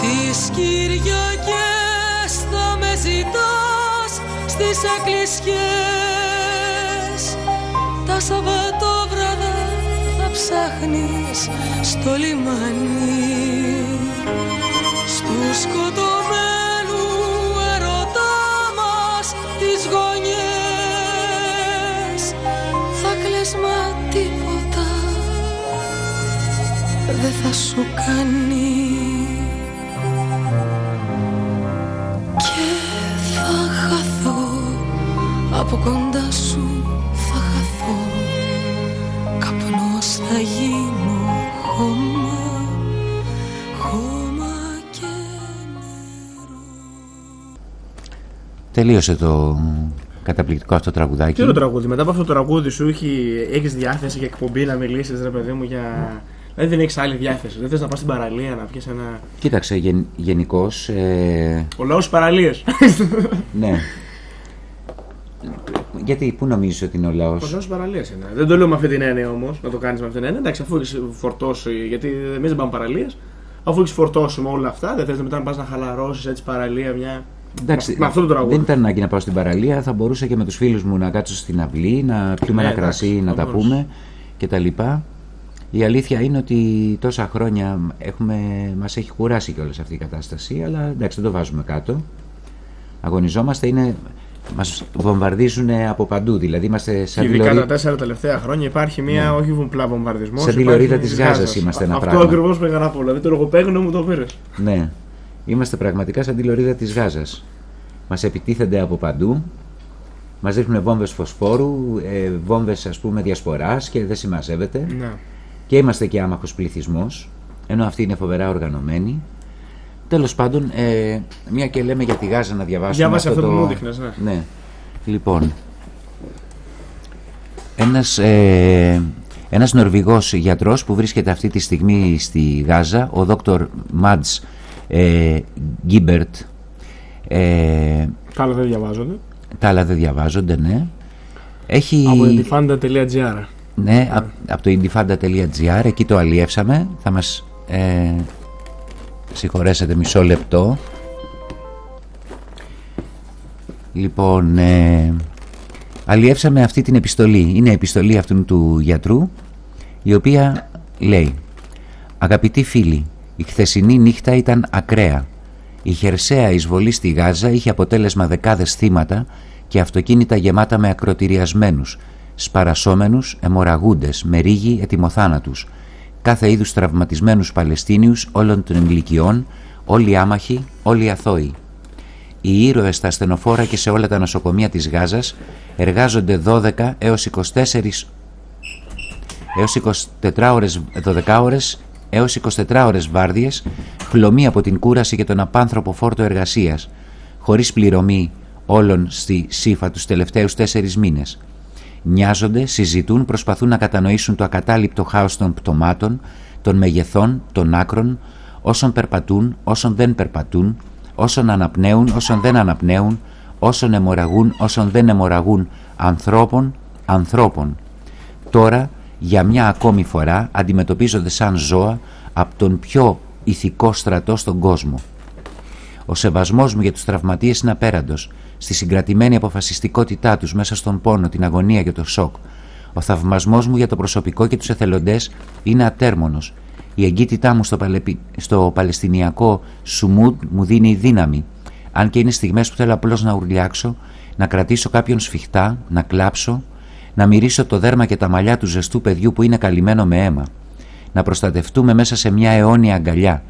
Τις Κυριακές θα με ζητάς στις εκκλησιές. Τα Σαββατόβραδα θα ψάχνεις στο λιμάνι. Στους σκοτωμένους ερωτά μας τις γωνιές. Θα κλαις μα τίποτα δεν θα σου κάνει. Και θα χαθώ από κοντά σου Τελείωσε το καταπληκτικό αυτό τραγουδάκι. Τι άλλο τραγούδι, μετά από αυτό το τραγούδι σου έχει διάθεση για εκπομπή να μιλήσεις, ρε παιδί μου, για. Δηλαδή δεν έχεις άλλη διάθεση. Δεν θες να πας στην παραλία να πιει ένα. Κοίταξε, γεν, γενικώς. Ε, Ο λαός παραλίε. ναι. Γιατί, πού νομίζεις ότι είναι ο λαός; Ο λαός παραλίε είναι. Δεν το λέω με αυτή την έννοια όμως, να το κάνεις με αυτή την έννοια. Εντάξει, αφού έχεις φορτώσει. Γιατί εμείς δεν πάμε παραλίε. Αφού έχεις φορτώσει με όλα αυτά, δεν θες μετά να πας να χαλαρώσεις έτσι παραλία μια. Εντάξει, με αυτό το τραγούδι. δεν ήταν ανάγκη να πάω στην παραλία. Θα μπορούσα και με τους φίλους μου να κάτσω στην αυλή, να πιούμε Ναι, ένα εντάξει, κρασί, να θα τα μπορούσες. πούμε κτλ. Η αλήθεια είναι ότι τόσα χρόνια έχουμε, μας έχει κουράσει και όλη αυτή η κατάσταση, αλλά εντάξει δεν το βάζουμε κάτω. Αγωνιζόμαστε, είναι μας βομβαρδίζουν από παντού. Δηλαδή είμαστε σαν Και τη ειδικά λωρίδα- τα τέσσερα τελευταία χρόνια υπάρχει μια όχι απλά βομβαρδισμός. Σαν τη λωρίδα της Γάζας είμαστε ένα Αυτό πράγμα. ακριβώς πήγα να πω. Δηλαδή το λογοπαίγνιο μου το πήρες. Ναι. Είμαστε πραγματικά σαν τη λωρίδα της Γάζας. Μας επιτίθενται από παντού. Μας ρίχνουν βόμβες φωσφόρου, ε, βόμβες ας πούμε διασποράς και δεν συμμαζεύεται. Ναι. Και είμαστε και άμαχος πληθυσμός, ενώ αυτοί είναι φοβερά οργανωμένοι. Τέλος πάντων, ε, μια και λέμε για τη Γάζα να διαβάσουμε Διάβασε αυτό που μου δείχνες, ναι. ναι. Λοιπόν, ένας, ε, ένας Νορβηγός γιατρός που βρίσκεται αυτή τη στιγμή στη Γάζα, ο Δόκτωρ Μάντς ε, Γκίμπερτ, ε, Τα άλλα δεν διαβάζονται. τα άλλα δεν διαβάζονται, ναι. Έχει... Από indifanda.gr. Ναι, απ- από το indifanda.gr, εκεί το αλλιεύσαμε. Θα μας ε, συγχωρέσετε μισό λεπτό. Λοιπόν, ε, αλλιεύσαμε αυτή την επιστολή. Είναι επιστολή αυτού του γιατρού, η οποία λέει «Αγαπητοί φίλοι, η χθεσινή νύχτα ήταν ακραία. Η χερσαία εισβολή στη Γάζα είχε αποτέλεσμα δεκάδες θύματα και αυτοκίνητα γεμάτα με ακροτηριασμένους, σπαρασόμενους, αιμορραγούντες, με ρίγη ετοιμοθάνατους, κάθε είδους τραυματισμένους Παλαιστίνιους όλων των ηλικιών, όλοι άμαχοι, όλοι αθώοι. Οι ήρωες στα ασθενοφόρα και σε όλα τα νοσοκομεία της Γάζας εργάζονται 12 έως 24 έως 24 ώρες, 12 ώρες έως 24 ώρες βάρδιες, χλωμή από την κούραση και τον απάνθρωπο φόρτο εργασίας, χωρίς πληρωμή όλων στη ΣΥΦΑ τους τελευταίους τέσσερις μήνες. Νοιάζονται, συζητούν, προσπαθούν να κατανοήσουν το ακατάληπτο χάος των πτωμάτων, των μεγεθών, των άκρων, όσων περπατούν, όσων δεν περπατούν, όσων αναπνέουν, όσων δεν αναπνέουν, όσων αιμορραγούν, όσων δεν αιμορραγούν, ανθρώπων, ανθρώπων. Τώρα, για μια ακόμη φορά, αντιμετωπίζονται σαν ζώα από τον πιο ηθικό στρατό στον κόσμο. Ο σεβασμός μου για τους τραυματίες είναι απέραντος, στη συγκρατημένη αποφασιστικότητά τους μέσα στον πόνο, την αγωνία και το σοκ. Ο θαυμασμός μου για το προσωπικό και τους εθελοντές είναι ατέρμονος. Η εγκύτητά μου στο, παλεπι... στο παλαιστινιακό σουμούντ μου δίνει δύναμη. Αν και είναι στιγμές που θέλω απλώς να ουρλιάξω, να κρατήσω κάποιον σφιχτά, να κλάψω, να μυρίσω το δέρμα και τα μαλλιά του ζεστού παιδιού που είναι καλυμμένο με αίμα. Να προστατευτούμε μέσα σε μια αιώνια αγκαλιά.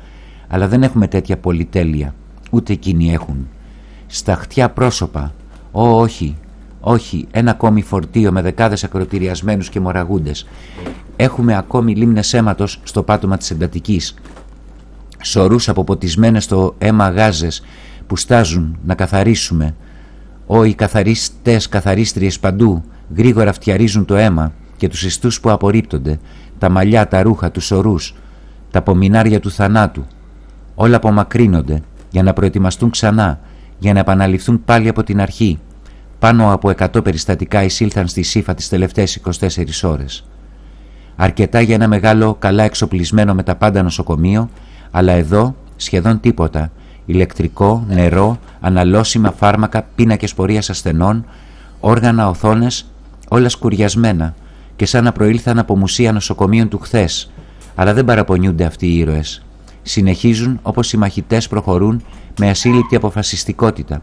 Αλλά δεν έχουμε τέτοια πολυτέλεια. Ούτε εκείνοι έχουν. Στα χτιά πρόσωπα. Ω, όχι. Όχι. Ένα ακόμη φορτίο με δεκάδες ακροτηριασμένους και μοραγούντες. Έχουμε ακόμη λίμνες αίματος στο πάτωμα της εντατικής. Σωρούς αποποτισμένες στο αίμα γάζες που στάζουν να καθαρίσουμε. Ω, οι καθαρίστες καθαρίστριες παντού γρήγορα φτιαρίζουν το αίμα και τους ιστούς που απορρίπτονται, τα μαλλιά, τα ρούχα, τους ορούς, τα απομεινάρια του θανάτου. Όλα απομακρύνονται για να προετοιμαστούν ξανά, για να επαναληφθούν πάλι από την αρχή. Πάνω από 100 περιστατικά εισήλθαν στη ΣΥΦΑ τις τελευταίες 24 ώρες. Αρκετά για ένα μεγάλο, καλά εξοπλισμένο με τα πάντα νοσοκομείο, αλλά εδώ σχεδόν τίποτα. Ηλεκτρικό, νερό, αναλώσιμα φάρμακα, πίνακες πορείας ασθενών, όργανα, οθόνες, όλα σκουριασμένα και σαν να προήλθαν από μουσεία νοσοκομείων του χθες. Αλλά δεν παραπονιούνται αυτοί οι ήρωες. Συνεχίζουν όπως οι μαχητές προχωρούν με ασύλληπτη αποφασιστικότητα.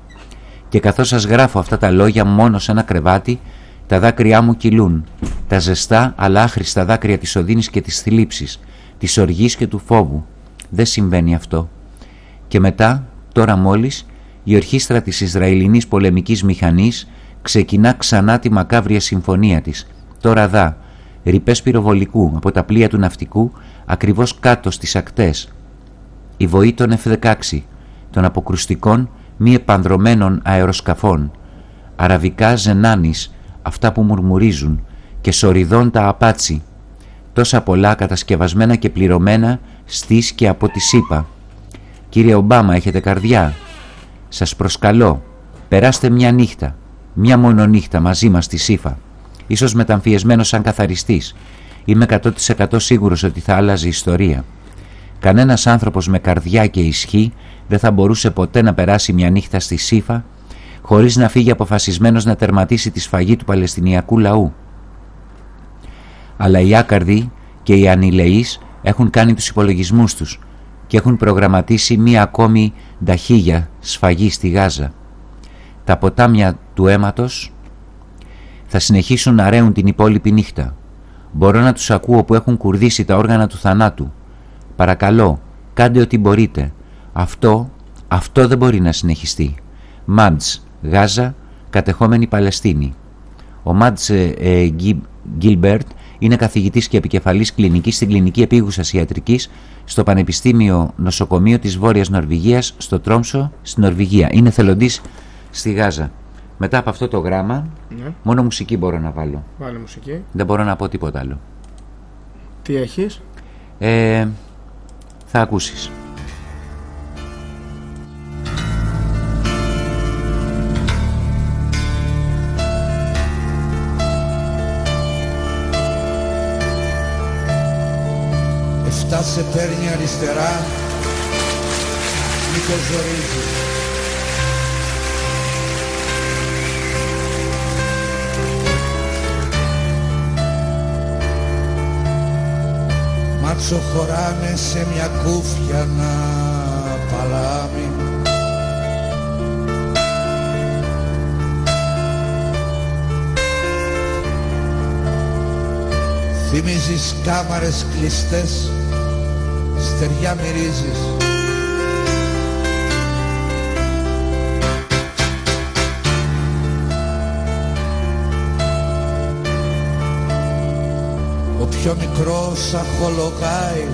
Και καθώς σας γράφω αυτά τα λόγια μόνο σε ένα κρεβάτι, τα δάκρυά μου κυλούν. Τα ζεστά αλλά άχρηστα δάκρυα της οδύνης και της θλίψης, της οργής και του φόβου. Δεν συμβαίνει αυτό. Και μετά, τώρα μόλις, η ορχήστρα της Ισραηλινής πολεμικής μηχανής ξεκινά ξανά τη μακάβρια συμφωνία της. Τώρα δά, ρηπές πυροβολικού από τα πλοία του ναυτικού ακριβώς κάτω στις ακτές. Η βοή των F-16, των αποκρουστικών μη επανδρομένων αεροσκαφών, αραβικά ζενάνης, αυτά που μουρμουρίζουν, και σοριδών τα απάτσι, τόσα πολλά κατασκευασμένα και πληρωμένα στις και από τη ΣΥΠΑ. Κύριε Ομπάμα, έχετε καρδιά. Σας προσκαλώ, περάστε μια νύχτα, μια μόνο νύχτα μαζί μας στη ΣΥΦΑ. Ίσως μεταμφιεσμένος σαν καθαριστής. Είμαι 100% σίγουρος ότι θα άλλαζε η ιστορία. Κανένας άνθρωπος με καρδιά και ισχύ δεν θα μπορούσε ποτέ να περάσει μια νύχτα στη ΣΥΦΑ χωρίς να φύγει αποφασισμένος να τερματίσει τη σφαγή του Παλαιστινιακού λαού. Αλλά οι άκαρδοι και οι ανηλεείς έχουν κάνει τους υπολογισμούς τους και έχουν προγραμματίσει μία ακόμη νταχίγια σφαγή στη Γάζα. Τα ποτάμια του αίματος θα συνεχίσουν να ρέουν την υπόλοιπη νύχτα. Μπορώ να τους ακούω που έχουν κουρδίσει τα όργανα του θανάτου. Παρακαλώ, κάντε ό,τι μπορείτε. Αυτό, αυτό δεν μπορεί να συνεχιστεί. Μάντς, Γάζα, κατεχόμενη Παλαιστίνη. Ο Μάντς ε, ε, Γκίλμπερτ είναι καθηγητής και επικεφαλής κλινικής στην Κλινική Επίγουσας Ιατρικής στο Πανεπιστήμιο Νοσοκομείο της Βόρειας Νορβηγίας στο Τρόμσο, στην Νορβηγία. Είναι θελοντής στη Γάζα. Μετά από αυτό το γράμμα, Ναι. μόνο μουσική μπορώ να βάλω. Βάλε μουσική. Δεν μπορώ να πω τίποτα άλλο. Τι έχεις; Ε, θα ακούσεις. Εφτά σε παίρνει αριστερά Μη το ζορίζεις Μάτσο χωράνε σε μια κούφια να παλάμη Θυμίζεις κάμαρες κλειστές Στεριά μυρίζεις Ο πιο μικρός αχολογάει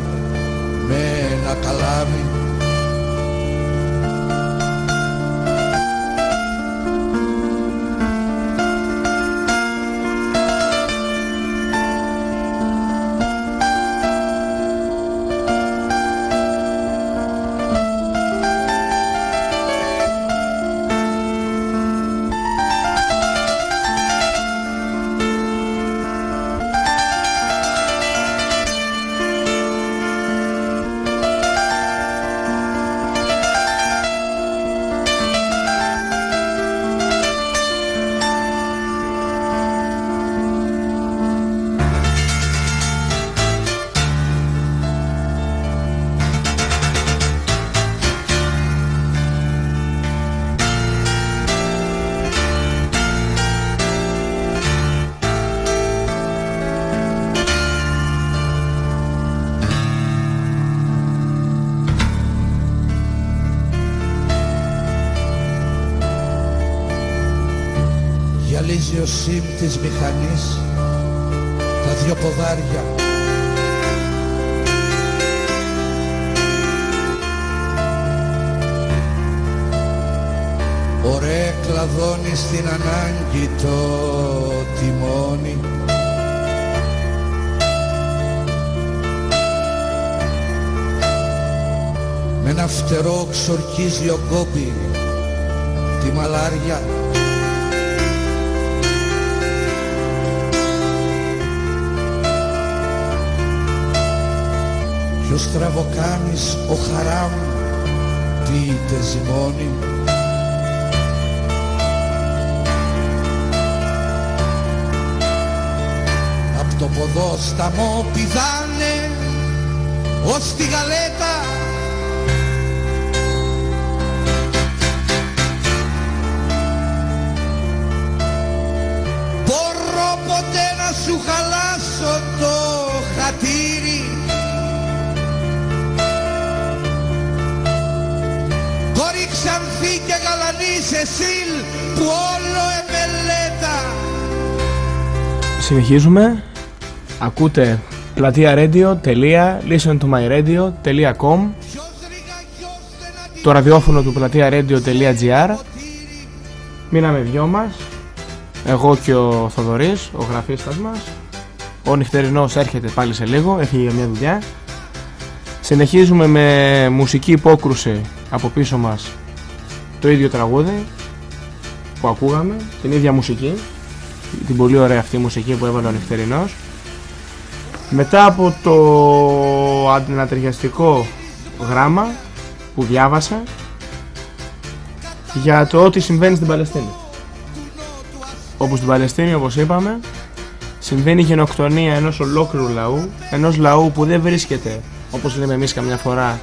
με ένα καλάμι της μηχανής τα δυο ποδάρια. Ωραία κλαδώνει στην ανάγκη το τιμόνι. Με ένα φτερό ξορκίζει ο κόμπι τη μαλάρια Κι ο στραβοκάνης ο χαράμ τι ζυμώνει. Απ' το ποδόσταμο πηδάνε ως τη γαλέτα. Μπορώ ποτέ να σου χαλάσω το χατήρι ξανθή και γαλανής Σεσίλ που όλο εμελέτα Συνεχίζουμε. Ακούτε πλατεία radio.listentomyradio.com το ραδιόφωνο του πλατεία radio.gr Μείναμε δυο μας. Εγώ και ο Θοδωρής, ο γραφίστας μας. Ο νυχτερινός έρχεται πάλι σε λίγο, έφυγε για μια δουλειά. Συνεχίζουμε με μουσική υπόκρουση από πίσω μας Το ίδιο τραγούδι που ακούγαμε, την ίδια μουσική την πολύ ωραία αυτή μουσική που έβαλε ο Νυχτερινός. Μετά από το αντιναταιριαστικό γράμμα που διάβασα για το ό,τι συμβαίνει στην Παλαιστίνη. Όπου στην Παλαιστίνη όπως είπαμε συμβαίνει η γενοκτονία ενός ολόκληρου λαού ενός λαού που δεν βρίσκεται όπως λέμε εμείς καμιά φορά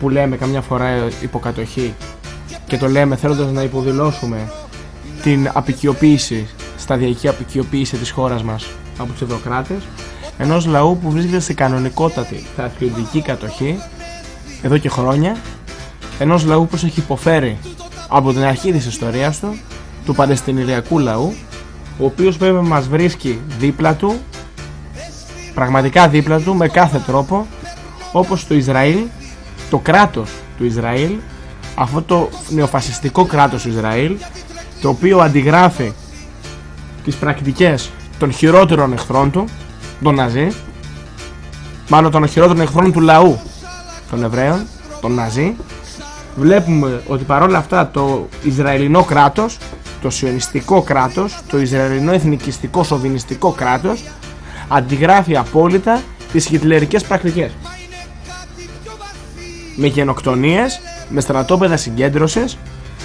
που λέμε καμιά φορά υποκατοχή και το λέμε θέλοντας να υποδηλώσουμε την απεικιοποίηση, σταδιακή απεικιοποίηση της χώρας μας από τους ευρωκράτες ενός λαού που βρίσκεται σε κανονικότατη στρατιωτική κατοχή εδώ και χρόνια ενός λαού που έχει υποφέρει από την αρχή της ιστορίας του του Παλαιστινιακού λαού ο οποίος βέβαια μας βρίσκει δίπλα του πραγματικά δίπλα του με κάθε τρόπο όπως το Ισραήλ το κράτος του Ισραήλ αυτό το νεοφασιστικό κράτος του Ισραήλ το οποίο αντιγράφει τις πρακτικές των χειρότερων εχθρών του των Ναζί μάλλον των χειρότερων εχθρών του λαού των Εβραίων των Ναζί βλέπουμε ότι παρόλα αυτά το Ισραηλινό κράτος το σιωνιστικό κράτος το Ισραηλινό εθνικιστικό σοβινιστικό κράτος αντιγράφει απόλυτα τις χιτλερικές πρακτικές. Με γενοκτονίες, με στρατόπεδα συγκέντρωσης,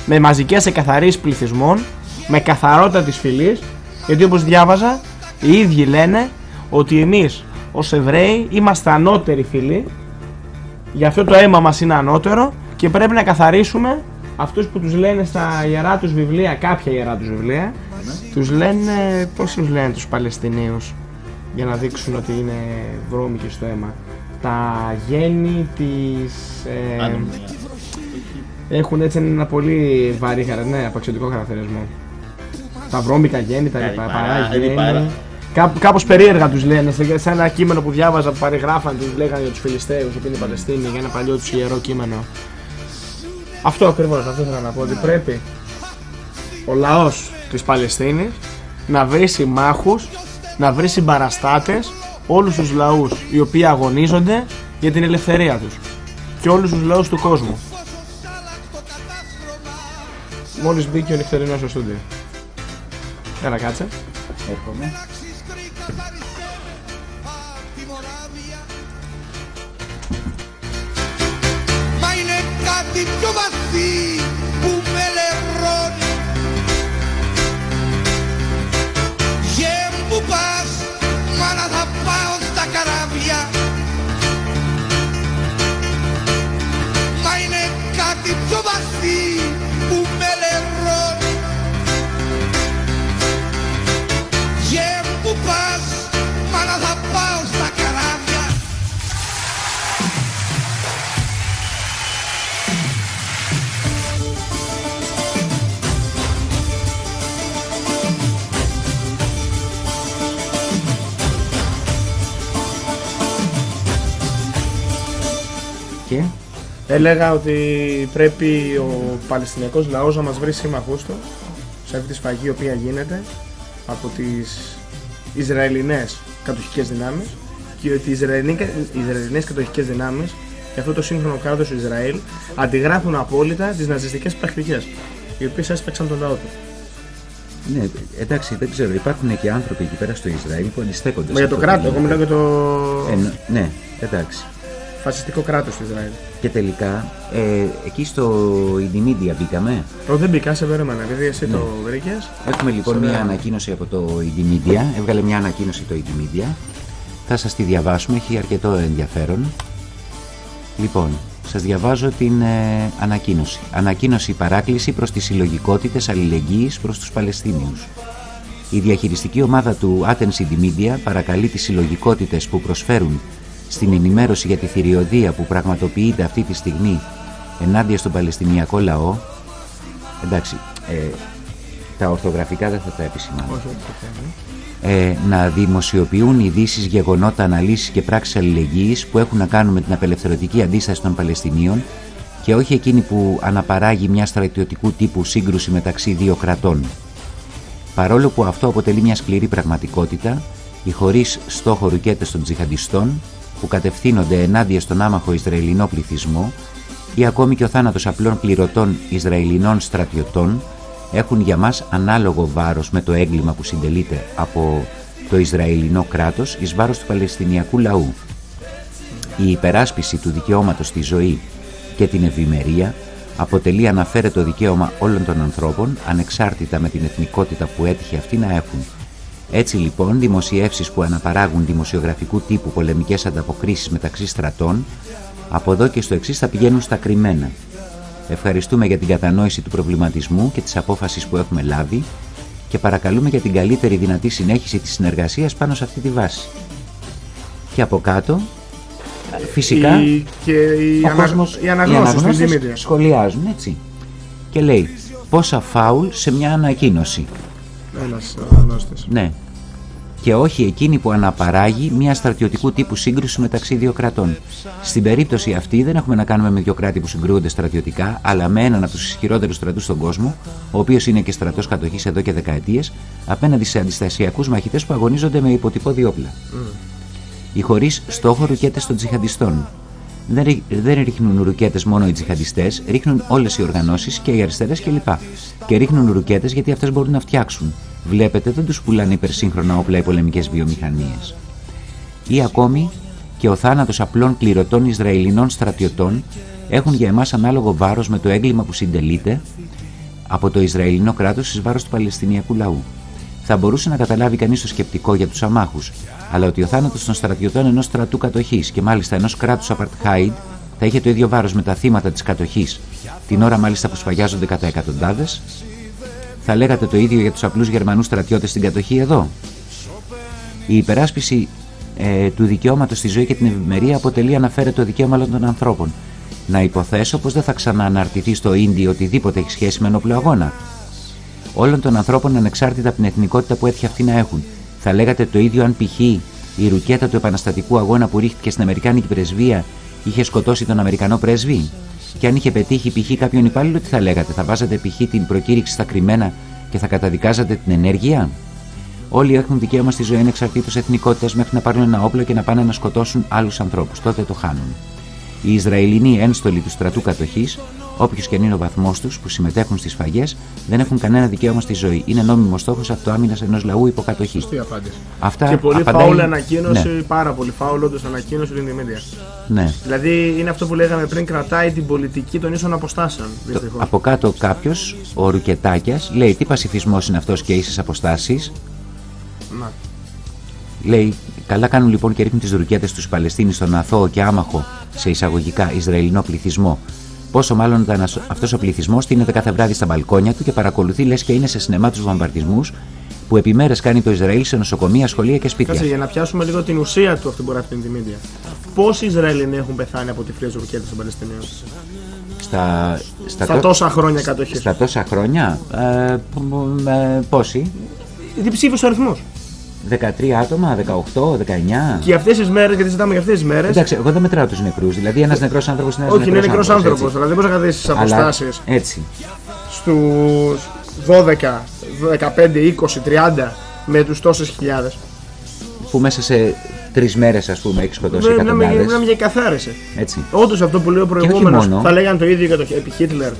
με μαζικές εκαθαρίσεις πληθυσμών, με καθαρότητα της φυλής, γιατί όπως διάβαζα, οι ίδιοι λένε ότι εμείς ως Εβραίοι είμαστε ανώτεροι φυλή, γι' αυτό το αίμα μας είναι ανώτερο και πρέπει να καθαρίσουμε αυτούς που τους λένε στα ιερά τους βιβλία, κάποια ιερά τους βιβλία, τους λένε, πώς τους λένε τους Παλαιστινίους, για να δείξουν ότι είναι βρώμικοι στο αίμα. Τα γέννη της... Ε, έχουν έτσι ένα πολύ βαρύ χαρα- ναι, απαξιωτικό χαρακτηρισμό. Τα βρώμικα γέννη, τα Καλή παρά, παρά, παρά καλή γέννη. παρά. Κάπου, κάπως περίεργα τους λένε, σε, σε ένα κείμενο που διάβαζα που παρεγράφαν τους λέγανε για τους Φιλιστέους που είναι η Παλαιστίνη για ένα παλιό τους ιερό κείμενο. Αυτό ακριβώς, αυτό ήθελα να πω, ότι πρέπει ο λαός της Παλαιστίνης να βρει συμμάχους, να βρει συμπαραστάτες όλους τους λαούς οι οποίοι αγωνίζονται για την ελευθερία τους και όλους τους λαούς του κόσμου. Μόλις μπήκε ο νυχτερινός στο στούντιο. Έλα κάτσε. Έρχομαι. Έλεγα ότι πρέπει ο Παλαιστινιακός λαός να μας βρει σύμμαχούς του σε αυτή τη σφαγή η οποία γίνεται από τις Ισραηλινές κατοχικές δυνάμεις και ότι οι Ισραηλινέ- οι Ισραηλινές κατοχικές δυνάμεις και αυτό το σύγχρονο κράτος του Ισραήλ αντιγράφουν απόλυτα τις ναζιστικές πρακτικές οι οποίες έσπαξαν τον λαό τους. ναι, εντάξει, δεν ξέρω, υπάρχουν και άνθρωποι εκεί πέρα στο Ισραήλ που αντιστέκονται. Μα σε για το αυτό που κράτος, εγώ γίνεται. μιλάω για το Ε, ν- ναι, εντάξει. Φασιστικό κράτος του Ισραήλ. Και τελικά, ε, εκεί στο Indymedia μπήκαμε. Εγώ δεν μπήκα, σε περίμενα, επειδή εσύ το βρήκες. Έχουμε λοιπόν Σε μια βέβαια. ανακοίνωση από το Indymedia. Έβγαλε μια ανακοίνωση το Indymedia. Θα σας τη διαβάσουμε, έχει αρκετό ενδιαφέρον. Λοιπόν, σας διαβάζω την ε, ανακοίνωση. Ανακοίνωση παράκληση προς τις συλλογικότητες αλληλεγγύης προς τους Παλαιστίνιους. Η διαχειριστική ομάδα του Athens Indymedia παρακαλεί τις συλλογικότητες που προσφέρουν στην ενημέρωση για τη θηριωδία που πραγματοποιείται αυτή τη στιγμή ενάντια στον Παλαιστινιακό λαό. Εντάξει, ε, τα ορθογραφικά δεν θα τα επισημάνω. Ε, να δημοσιοποιούν ειδήσεις, γεγονότα, αναλύσεις και πράξεις αλληλεγγύης που έχουν να κάνουν με την απελευθερωτική αντίσταση των Παλαιστινίων και όχι εκείνη που αναπαράγει μια στρατιωτικού τύπου σύγκρουση μεταξύ δύο κρατών. Παρόλο που αυτό αποτελεί μια σκληρή πραγματικότητα, οι χωρίς στόχο ρουκέτες των τζιχαντιστών που κατευθύνονται ενάντια στον άμαχο Ισραηλινό πληθυσμό ή ακόμη και ο θάνατος απλών πληρωτών Ισραηλινών στρατιωτών έχουν για μας ανάλογο βάρος με το έγκλημα που συντελείται από το Ισραηλινό κράτος εις βάρος του Παλαιστινιακού λαού. Η υπεράσπιση του δικαιώματος στη ζωή και την ευημερία αποτελεί αναφέρετο δικαίωμα όλων των ανθρώπων ανεξάρτητα με την εθνικότητα που έτυχε αυτοί να έχουν. Έτσι λοιπόν, δημοσιεύσεις που αναπαράγουν δημοσιογραφικού τύπου πολεμικές ανταποκρίσεις μεταξύ στρατών, από εδώ και στο εξής θα πηγαίνουν στα κρυμμένα. Ευχαριστούμε για την κατανόηση του προβληματισμού και της απόφασης που έχουμε λάβει και παρακαλούμε για την καλύτερη δυνατή συνέχιση της συνεργασίας πάνω σε αυτή τη βάση. Και από κάτω, φυσικά, Η- και οι, ο ανα... κόσμος, οι αναγνώσεις του αναγνώστες Δημήτρη. σχολιάζουν έτσι. Και λέει πόσα φάουλ σε μια ανακοίνωση. Ένας αναγνώστης. Ναι. Και όχι εκείνη που αναπαράγει μια στρατιωτικού τύπου σύγκρουση μεταξύ δύο κρατών. Στην περίπτωση αυτή δεν έχουμε να κάνουμε με δύο κράτη που συγκρούονται στρατιωτικά, αλλά με έναν από τους ισχυρότερους στρατούς στον κόσμο, ο οποίος είναι και στρατός κατοχής εδώ και δεκαετίες, απέναντι σε αντιστασιακούς μαχητές που αγωνίζονται με υποτυπώδη όπλα. Οι χωρί στόχο ρουκέτες των τζιχαντιστών. Δεν, ρι- δεν ρίχνουν ρουκέτες μόνο οι τζιχαντιστές, ρίχνουν όλες οι οργανώσεις και οι αριστερές κλπ. Και ρίχνουν ρουκέτες γιατί αυτές μπορούν να φτιάξουν. Βλέπετε, δεν τους πουλάνε υπερσύγχρονα όπλα οι πολεμικές βιομηχανίες. Ή ακόμη και ο θάνατος απλών κληρωτών Ισραηλινών στρατιωτών έχουν για εμάς ανάλογο βάρος με το έγκλημα που συντελείται από το Ισραηλινό κράτος εις βάρος του Παλαιστινιακού λαού. Θα μπορούσε να καταλάβει κανείς το σκεπτικό για τους αμάχους, αλλά ότι ο θάνατος των στρατιωτών ενός στρατού κατοχής και μάλιστα ενός κράτους Απαρτχάιντ θα είχε το ίδιο βάρος με τα θύματα της κατοχής, την ώρα μάλιστα που σφαγιάζονται κατά εκατοντάδες, θα λέγατε το ίδιο για τους απλούς Γερμανούς στρατιώτες στην κατοχή εδώ; Η υπεράσπιση ε, του δικαιώματος στη ζωή και την ευημερία αποτελεί αναφέρετο δικαίωμα όλων των ανθρώπων. Να υποθέσω πως δεν θα ξανααναρτηθεί στο ίντι οτιδήποτε έχει σχέση με ενόπλο αγώνα. Όλων των ανθρώπων ανεξάρτητα από την εθνικότητα που έτυχε αυτοί να έχουν. Θα λέγατε το ίδιο αν π.χ. η ρουκέτα του επαναστατικού αγώνα που ρίχτηκε στην Αμερικάνικη πρεσβεία είχε σκοτώσει τον Αμερικανό πρέσβη; Και αν είχε πετύχει π.χ. κάποιον υπάλληλο, τι θα λέγατε, θα βάζατε π.χ. την προκήρυξη στα κρυμμένα και θα καταδικάζατε την ενέργεια; Όλοι έχουν δικαίωμα στη ζωή ανεξαρτήτως εθνικότητας μέχρι να πάρουν ένα όπλο και να πάνε να σκοτώσουν άλλους ανθρώπους. Τότε το χάνουν. Οι Ισραηλινοί ένστολοι του στρατού κατοχής, όποιος και αν είναι ο βαθμός τους που συμμετέχουν στις φαγές, δεν έχουν κανένα δικαίωμα στη ζωή. Είναι νόμιμος στόχος αυτοάμυνας ενός λαού υποκατοχής. Τι απάντηση. Αυτά Και πολύ απαντάει- φάουλ ανακοίνωση, Ναι, πάρα πολύ φάουλ όντως ανακοίνωση του Indymedia. ναι. Δηλαδή είναι αυτό που λέγαμε πριν, κρατάει την πολιτική των ίσων αποστάσεων. Το- Δυστυχώς. από κάτω κάποιος, ο Ρουκετάκιας, λέει τι πασιφισμός είναι αυτός και ίσες αποστάσεις; Να. Λέει, καλά κάνουν λοιπόν και ρίχνουν τις ρουκέτε τους Παλαιστίνη στον αθώο και άμαχο σε εισαγωγικά Ισραηλινό πληθυσμό. Πόσο μάλλον όταν αυτός ο πληθυσμός στείνεται κάθε βράδυ στα μπαλκόνια του και παρακολουθεί λες και είναι σε σινεμά τους βομβαρδισμούς που επιμέρες κάνει το Ισραήλ σε νοσοκομεία, σχολεία και σπίτια. Κάτσε για να πιάσουμε λίγο την ουσία του αυτού που γράφει την Indymedia. Πόσοι Ισραηλινοί έχουν πεθάνει από τη φρία ρουκέτα των Παλαιστινίων. Στα, στα, Στα τό- τόσα χρόνια κατοχής. στα τόσα χρόνια, ε, π- π- ε, πόσοι, Διψήφιος αριθμός. 13 άτομα, 18, 19. Και αυτές τις μέρες, γιατί ζητάμε για αυτές τις μέρες. Εντάξει, εγώ δεν μετράω τους νεκρούς. Δηλαδή, ένας νεκρός άνθρωπος είναι ένας Όχι, είναι νεκρός άνθρωπος. Δηλαδή δεν μπορείς να κρατήσεις τις αποστάσεις Έτσι. στου 12, 15, 20, 30 με τους τόσες χιλιάδες. Που μέσα σε τρεις μέρες, ας πούμε, έχεις σκοτώσει Μιλάμε εκατοντάδες. μιλάμε για καθάριση. Έτσι. Όντως αυτό που λέει ο όχι προηγούμενος μόνο. θα λέγανε το ίδιο για το επί Χίτλερ.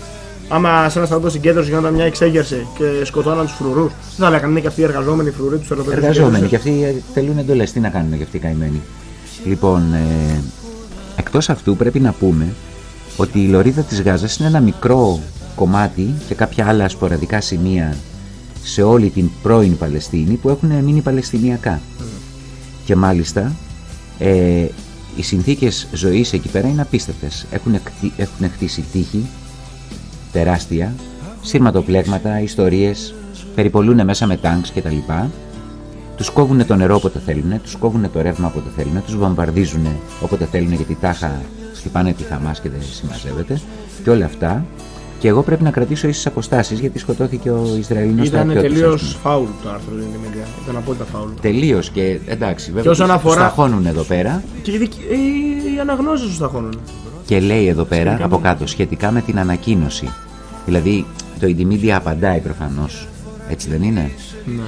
Άμα σε ένας στρατό συγκέντρωσης γινόταν μια εξέγερση και σκοτώναν τους φρουρούς, δεν θα λέγανε είναι και αυτοί οι εργαζόμενοι φρουροί τους Ευρωπαίου. Εργαζόμενοι και αυτοί τελούν εντολές. Τι να κάνουν και αυτοί οι καημένοι; Λοιπόν, ε, εκτός αυτού πρέπει να πούμε ότι η λωρίδα της Γάζας είναι ένα μικρό κομμάτι και κάποια άλλα σποραδικά σημεία σε όλη την πρώην Παλαιστίνη που έχουν μείνει Παλαιστινιακά. Και μάλιστα ε, οι συνθήκες ζωής εκεί πέρα είναι απίστευτες. Έχουν, εκτι- έχουν χτίσει τείχη τεράστια, σύρματοπλέγματα, ιστορίες, περιπολούν μέσα με τάγκς κτλ. Τους κόβουν το νερό όποτε θέλουν, τους κόβουν το ρεύμα όποτε θέλουν, τους βομβαρδίζουν όποτε θέλουν γιατί τάχα χτυπάνε τη Χαμάς και δεν συμμαζεύεται και όλα αυτά. Και εγώ πρέπει να κρατήσω ίσες αποστάσεις γιατί σκοτώθηκε ο Ισραηλινός Ήταν στρατιώτης, τελείως ας πούμε. φάουλ το άρθρο του Indymedia. Ήταν απόλυτα φάουλ. Τελείως και εντάξει, βέβαια. Και όσον τους- αφορά- τους ταχώνουν εδώ πέρα Και οι, δικ- οι, οι αναγνώσεις τους σταχώνουν. και λέει εδώ πέρα Σχετικά από με- κάτω σχετικά με την ανακοίνωση. Δηλαδή το Ιντιμίδια απαντάει προφανώς. Έτσι δεν είναι; Ναι.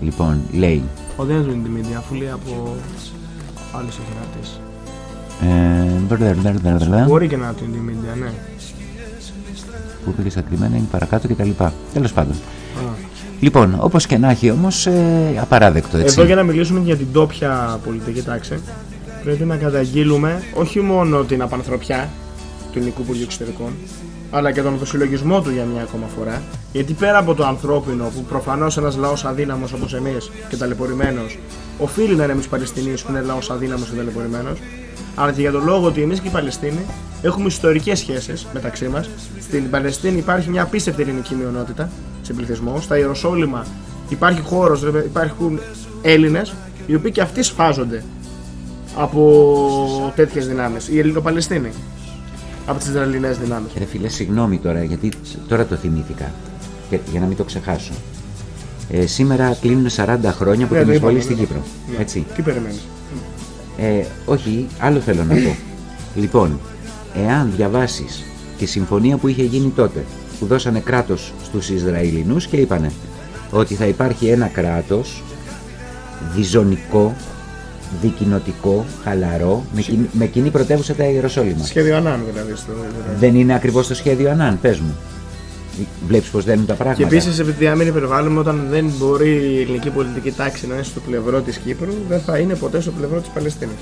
Λοιπόν, λέει. Ο δεν είναι Ιντιμίδια, αφού λέει από άλλους εχειράτε. Μπορεί και να είναι το Ιντιμίδια, ναι. Που πήγε στα κρυμμένα είναι παρακάτω κτλ. Τέλος πάντων. Λοιπόν, όπως και να έχει όμως, ε, απαράδεκτο έτσι. Εδώ για να μιλήσουμε για την τόπια πολιτική τάξη, πρέπει να καταγγείλουμε όχι μόνο την απανθρωπιά του ελληνικού Υπουργείου Εξωτερικών, αλλά και τον δοσυλλογισμό του για μια ακόμα φορά. Γιατί πέρα από το ανθρώπινο, που προφανώς ένας λαός αδύναμος όπως εμείς και ταλαιπωρημένος, οφείλει να είναι με του Παλαιστινίους που είναι λαός αδύναμος και ταλαιπωρημένος, αλλά και για τον λόγο ότι εμείς και οι Παλαιστίνοι έχουμε ιστορικές σχέσεις μεταξύ μας. Στην Παλαιστίνη υπάρχει μια απίστευτη ελληνική μειονότητα σε πληθυσμό. Στα Ιεροσόλυμα υπάρχει χώρος, υπάρχουν Έλληνες, οι οποίοι και αυτοί σφάζονται από τέτοιες δυνάμεις. Οι Ελληνοπαλαιστίνοι. Από τις Ισραηλινές δυνάμεις. Ρε φίλε, συγγνώμη τώρα, γιατί τώρα το θυμήθηκα. Για, για να μην το ξεχάσω. Ε, σήμερα κλείνουν 40 χρόνια από Ναι, την το εισβολή είπαμε, στην ναι. Κύπρο. Ναι. Έτσι. Τι περιμένεις; Ε, όχι, άλλο θέλω να πω. λοιπόν, εάν διαβάσεις τη συμφωνία που είχε γίνει τότε, που δώσανε κράτος στους Ισραηλινούς και είπανε ότι θα υπάρχει ένα κράτος διζωνικό, δικοινοτικό, χαλαρό, με, κοινή- με κοινή πρωτεύουσα τα Ιεροσόλυμα. Σχέδιο Ανάν δηλαδή στο Ισραήλ. Δεν είναι ακριβώς το σχέδιο Ανάν, πες μου. Βλέπεις πως δένουν τα Και πράγματα. επίσης, επειδή αν μην υπερβάλλουμε, όταν δεν μπορεί η ελληνική πολιτική τάξη να είναι στο πλευρό της Κύπρου, δεν θα είναι ποτέ στο πλευρό της Παλαιστίνης.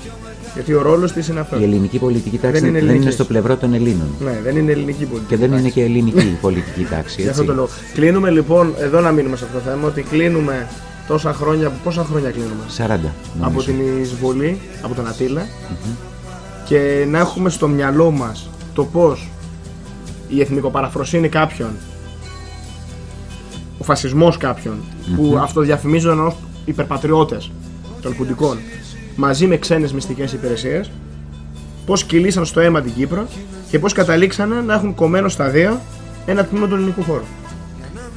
Γιατί ο ρόλος της είναι αυτός. Η ελληνική πολιτική τάξη Δεν δεν είναι είναι, ελληνική. στο πλευρό των Ελλήνων. Ναι, δεν είναι ελληνική πολιτική. Και δεν είναι τάξη. και ελληνική η πολιτική τάξη. Γι' αυτό Έτσι. το λόγο. Κλείνουμε λοιπόν, εδώ να μείνουμε σε αυτό το θέμα, ότι κλείνουμε τόσα χρόνια. Πόσα χρόνια κλείνουμε; 40. νομίζω. Από την εισβολή, από τον ατιλα και να έχουμε στο μυαλό μας το πώς η εθνικοπαραφροσύνη κάποιων, ο φασισμός κάποιων που αυτοδιαφημίζονταν ως υπερπατριώτες των χουντικών μαζί με ξένες μυστικές υπηρεσίες πώς κυλήσαν στο αίμα την Κύπρο και πώς καταλήξανε να έχουν κομμένο στα δύο ένα τμήμα του ελληνικού χώρου.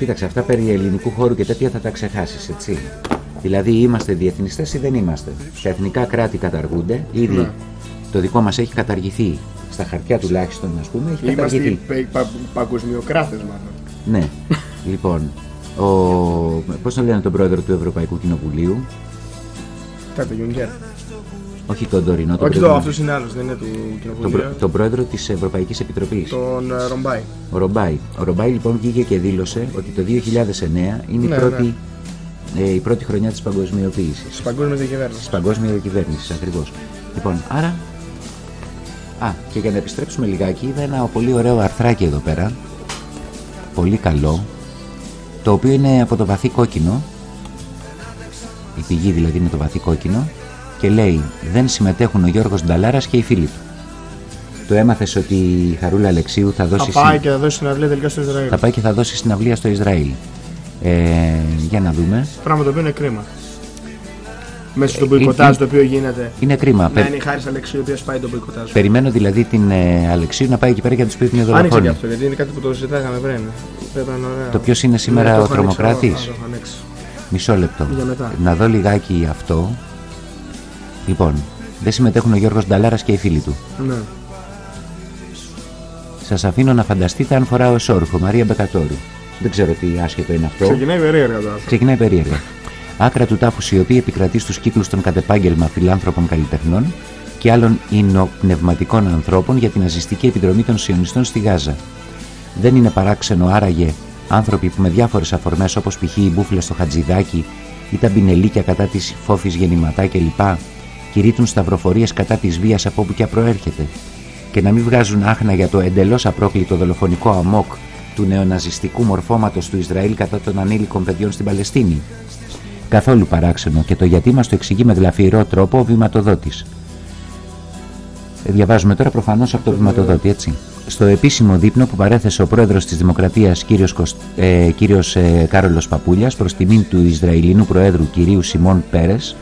Κοίταξε, αυτά περί ελληνικού χώρου και τέτοια θα τα ξεχάσεις, έτσι. Δηλαδή, είμαστε διεθνιστές ή δεν είμαστε; Τα εθνικά κράτη καταργούνται. Ήδη Ναι. το δικό μας έχει καταργηθεί. Στα χαρτιά τουλάχιστον, ας πούμε, έχει Είμαστε καταργηθεί. πα, πα, παγκοσμιοκράτες μάλλον. Ναι. λοιπόν, ο... πώς το λένε τον πρόεδρο του Ευρωπαϊκού Κοινοβουλίου, Κάτι Γιουνγκέρ. Όχι τον τωρινό, τον Όχι το, προηγούμενο. αυτός είναι άλλος, δεν είναι του τον, κοινοβουλίου. προ- τον πρόεδρο της Ευρωπαϊκής Επιτροπής. Τον ε, Ρομπάι. Ο Ρομπάι. Ο Ρομπάι λοιπόν βγήκε και δήλωσε ότι το 2009 είναι Ναι, η, πρώτη, ε, η πρώτη χρονιά της παγκοσμιοποίησης. Της παγκόσμιας διακυβέρνησης. Της παγκόσμιας διακυβέρνησης ακριβώς. Λοιπόν, άρα... Α, και για να επιστρέψουμε λιγάκι, είδα ένα πολύ ωραίο αρθράκι εδώ πέρα. Πολύ καλό. Το οποίο είναι από το βαθύ κόκκινο. Η πηγή δηλαδή είναι το βαθύ κόκκινο. Και λέει, δεν συμμετέχουν ο Γιώργος Νταλάρας και οι φίλοι του. Το έμαθες ότι η Χαρούλα Αλεξίου θα δώσει... Θα πάει συν- και θα δώσει συναυλία τελικά στο Ισραήλ. θα πάει και θα δώσει συναυλία στο Ισραήλ. Ε, για να δούμε. Πράγμα το οποίο είναι κρίμα. Μέσα στο Ε, μποϊκοτάζ είναι- το οποίο γίνεται. Είναι κρίμα. Να Πε- είναι η Χάρης Αλεξίου η οποία σπάει το μποϊκοτάζ. Περιμένω δηλαδή την ε, Αλεξίου να πάει εκεί πέρα και να τους πει μια Άνοιξε και δολοφόνη. αυτό γιατί είναι κάτι που το ζητάγαμε πριν. Θα ήταν ωραίο. Το ποιος είναι σήμερα Ναι, το ο έχω ανοίξει, τρομοκράτης; εγώ, θα το έχω ανοίξει. Μισό λεπτό. Για μετά. Να δω λιγάκι αυτό. Λοιπόν, δεν συμμετέχουν ο Γιώργος Νταλάρας και οι φίλοι του. Ναι. Σας αφήνω να φανταστείτε αν φοράω εσόρουχο, Μαρία Μπεκατόρου. Δεν ξέρω τι άσχετο είναι αυτό. Ξεκινάει περίεργα τώρα. Ξεκινάει περίεργα. Άκρα του τάφου σιωπή επικρατεί στους κύκλους των κατεπάγγελμα φιλάνθρωπων καλλιτεχνών και άλλων υνοπνευματικών ανθρώπων για την αζιστική επιδρομή των σιωνιστών στη Γάζα. Δεν είναι παράξενο άραγε άνθρωποι που με διάφορες αφορμές όπως π.χ. οι μπούφλες στο Χατζηδάκι ή τα μπινελίκια κατά της φόφης γεννηματά κλπ. Κηρύττουν σταυροφορίες κατά της βίας από όπου και προέρχεται και να μην βγάζουν άχνα για το εντελώς απρόκλητο δολοφονικό αμόκ του νεοναζιστικού μορφώματος του Ισραήλ κατά των ανήλικων παιδιών στην Παλαιστίνη. Καθόλου παράξενο και το γιατί μας το εξηγεί με γλαφυρό τρόπο ο βηματοδότης. Διαβάζουμε τώρα προφανώς από το βηματοδότη, έτσι. Στο επίσημο δείπνο που παρέθεσε ο πρόεδρος της Δημοκρατίας κύριος, Κωσ... ε, κύριος ε, Κάρολος Παπούλιας προς τιμήν του Ισραηλινού Προέδρου κυρίου Σιμών Πέρες,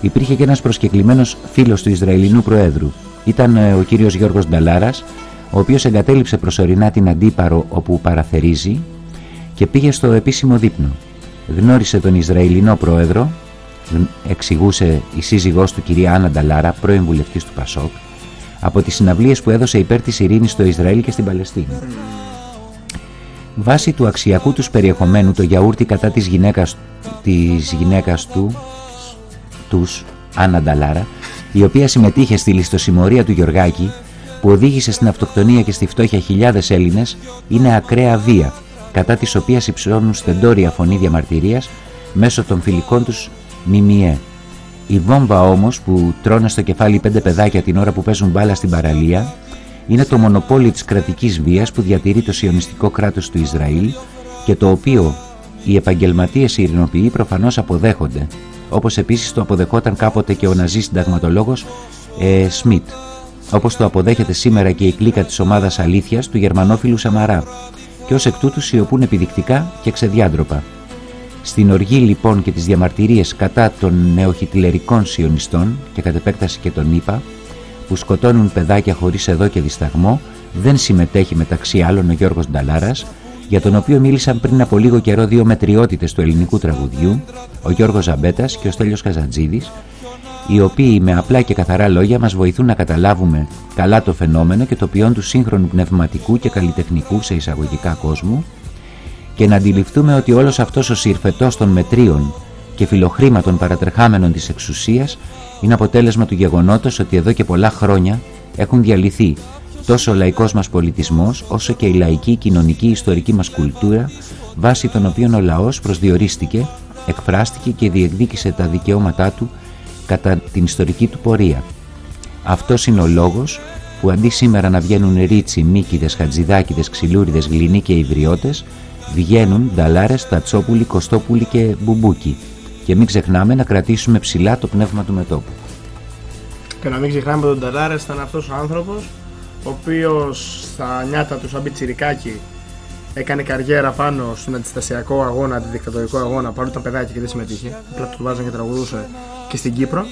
υπήρχε και ένας προσκεκλημένος φίλος του Ισραηλινού Προέδρου. Ήταν ε, ο κύριος Γιώργος Νταλάρας, ο οποίος εγκατέλειψε προσωρινά την αντίπαρο όπου παραθερίζει και πήγε στο επίσημο δείπνο. Γνώρισε τον Ισραηλινό πρόεδρο, γν- εξηγούσε η σύζυγός του κυρία Άννα Νταλάρα, πρώην βουλευτής του Πασόκ, από τις συναυλίες που έδωσε υπέρ της ειρήνης στο Ισραήλ και στην Παλαιστίνη. Βάσει του αξιακού τους περιεχομένου το γιαούρτι κατά της γυναίκας, της γυναίκας του, τους, Άννα Νταλάρα, η οποία συμμετείχε στη ληστοσημωρία του Γιωργάκη, που οδήγησε στην αυτοκτονία και στη φτώχεια χιλιάδες Έλληνες, είναι ακραία βία, κατά της οποίας υψώνουν στεντόρια φωνή διαμαρτυρίας μέσω των φιλικών τους ΜΜΕ. Η βόμβα όμως που τρώνε στο κεφάλι πέντε παιδάκια την ώρα που παίζουν μπάλα στην παραλία είναι το μονοπόλιο της κρατικής βίας που διατηρεί το σιωνιστικό κράτος του Ισραήλ και το οποίο οι επαγγελματίες ειρηνοποιοί προφανώς αποδέχονται, όπως επίσης το αποδεχόταν κάποτε και ο ναζί συνταγματολόγος ε, Σμιτ. όπως το αποδέχεται σήμερα και η κλίκα της ομάδας αλήθειας του γερμανόφιλου Σαμαρά και ως εκ τούτου σιωπούν επιδεικτικά και ξεδιάντροπα. Στην οργή λοιπόν και τις διαμαρτυρίες κατά των νεοχιτλερικών σιωνιστών και κατ' επέκταση και των ΗΠΑ που σκοτώνουν παιδάκια χωρίς εδώ και δισταγμό δεν συμμετέχει μεταξύ άλλων ο Γιώργος Νταλάρας για τον οποίο μίλησαν πριν από λίγο καιρό δύο μετριότητες του ελληνικού τραγουδιού, ο Γιώργος Ζαμπέτας και ο Στέλιος Καζαντζίδης, οι οποίοι με απλά και καθαρά λόγια μας βοηθούν να καταλάβουμε καλά το φαινόμενο και το ποιόν του σύγχρονου πνευματικού και καλλιτεχνικού σε εισαγωγικά κόσμου και να αντιληφθούμε ότι όλος αυτός ο συρφετός των μετρίων και φιλοχρήματων παρατρεχάμενων της εξουσίας είναι αποτέλεσμα του γεγονότος ότι εδώ και πολλά χρόνια έχουν διαλυθεί τόσο ο λαϊκός μας πολιτισμός όσο και η λαϊκή, κοινωνική, ιστορική μας κουλτούρα βάσει των οποίων ο λαός προσδιορίστηκε, εκφράστηκε και διεκδίκησε τα δικαιώματά του κατά την ιστορική του πορεία. Αυτός είναι ο λόγος που αντί σήμερα να βγαίνουν Ρίτσοι, Μίκηδες, Χατζιδάκηδες, Ξυλούρηδες, Γληνοί και υβριώτες, βγαίνουν Νταλάρες, Τατσόπουλοι, Κωστόπουλοι και Μπουμπούκοι. Και μην ξεχνάμε να κρατήσουμε ψηλά το πνεύμα του μετώπου. Και να μην ξεχνάμε τον Νταλάρες ήταν αυτός ο άνθρωπος ο οποίος στα νιάτα του σαν πιτσιρικάκι έκανε καριέρα πάνω στον αντιστασιακό αγώνα, αντιδικτατορικό αγώνα, παρόλο ήταν παιδάκι και δεν συμμετείχε. Απλά του βάζαν και τραγουδούσε και στην Κύπρο.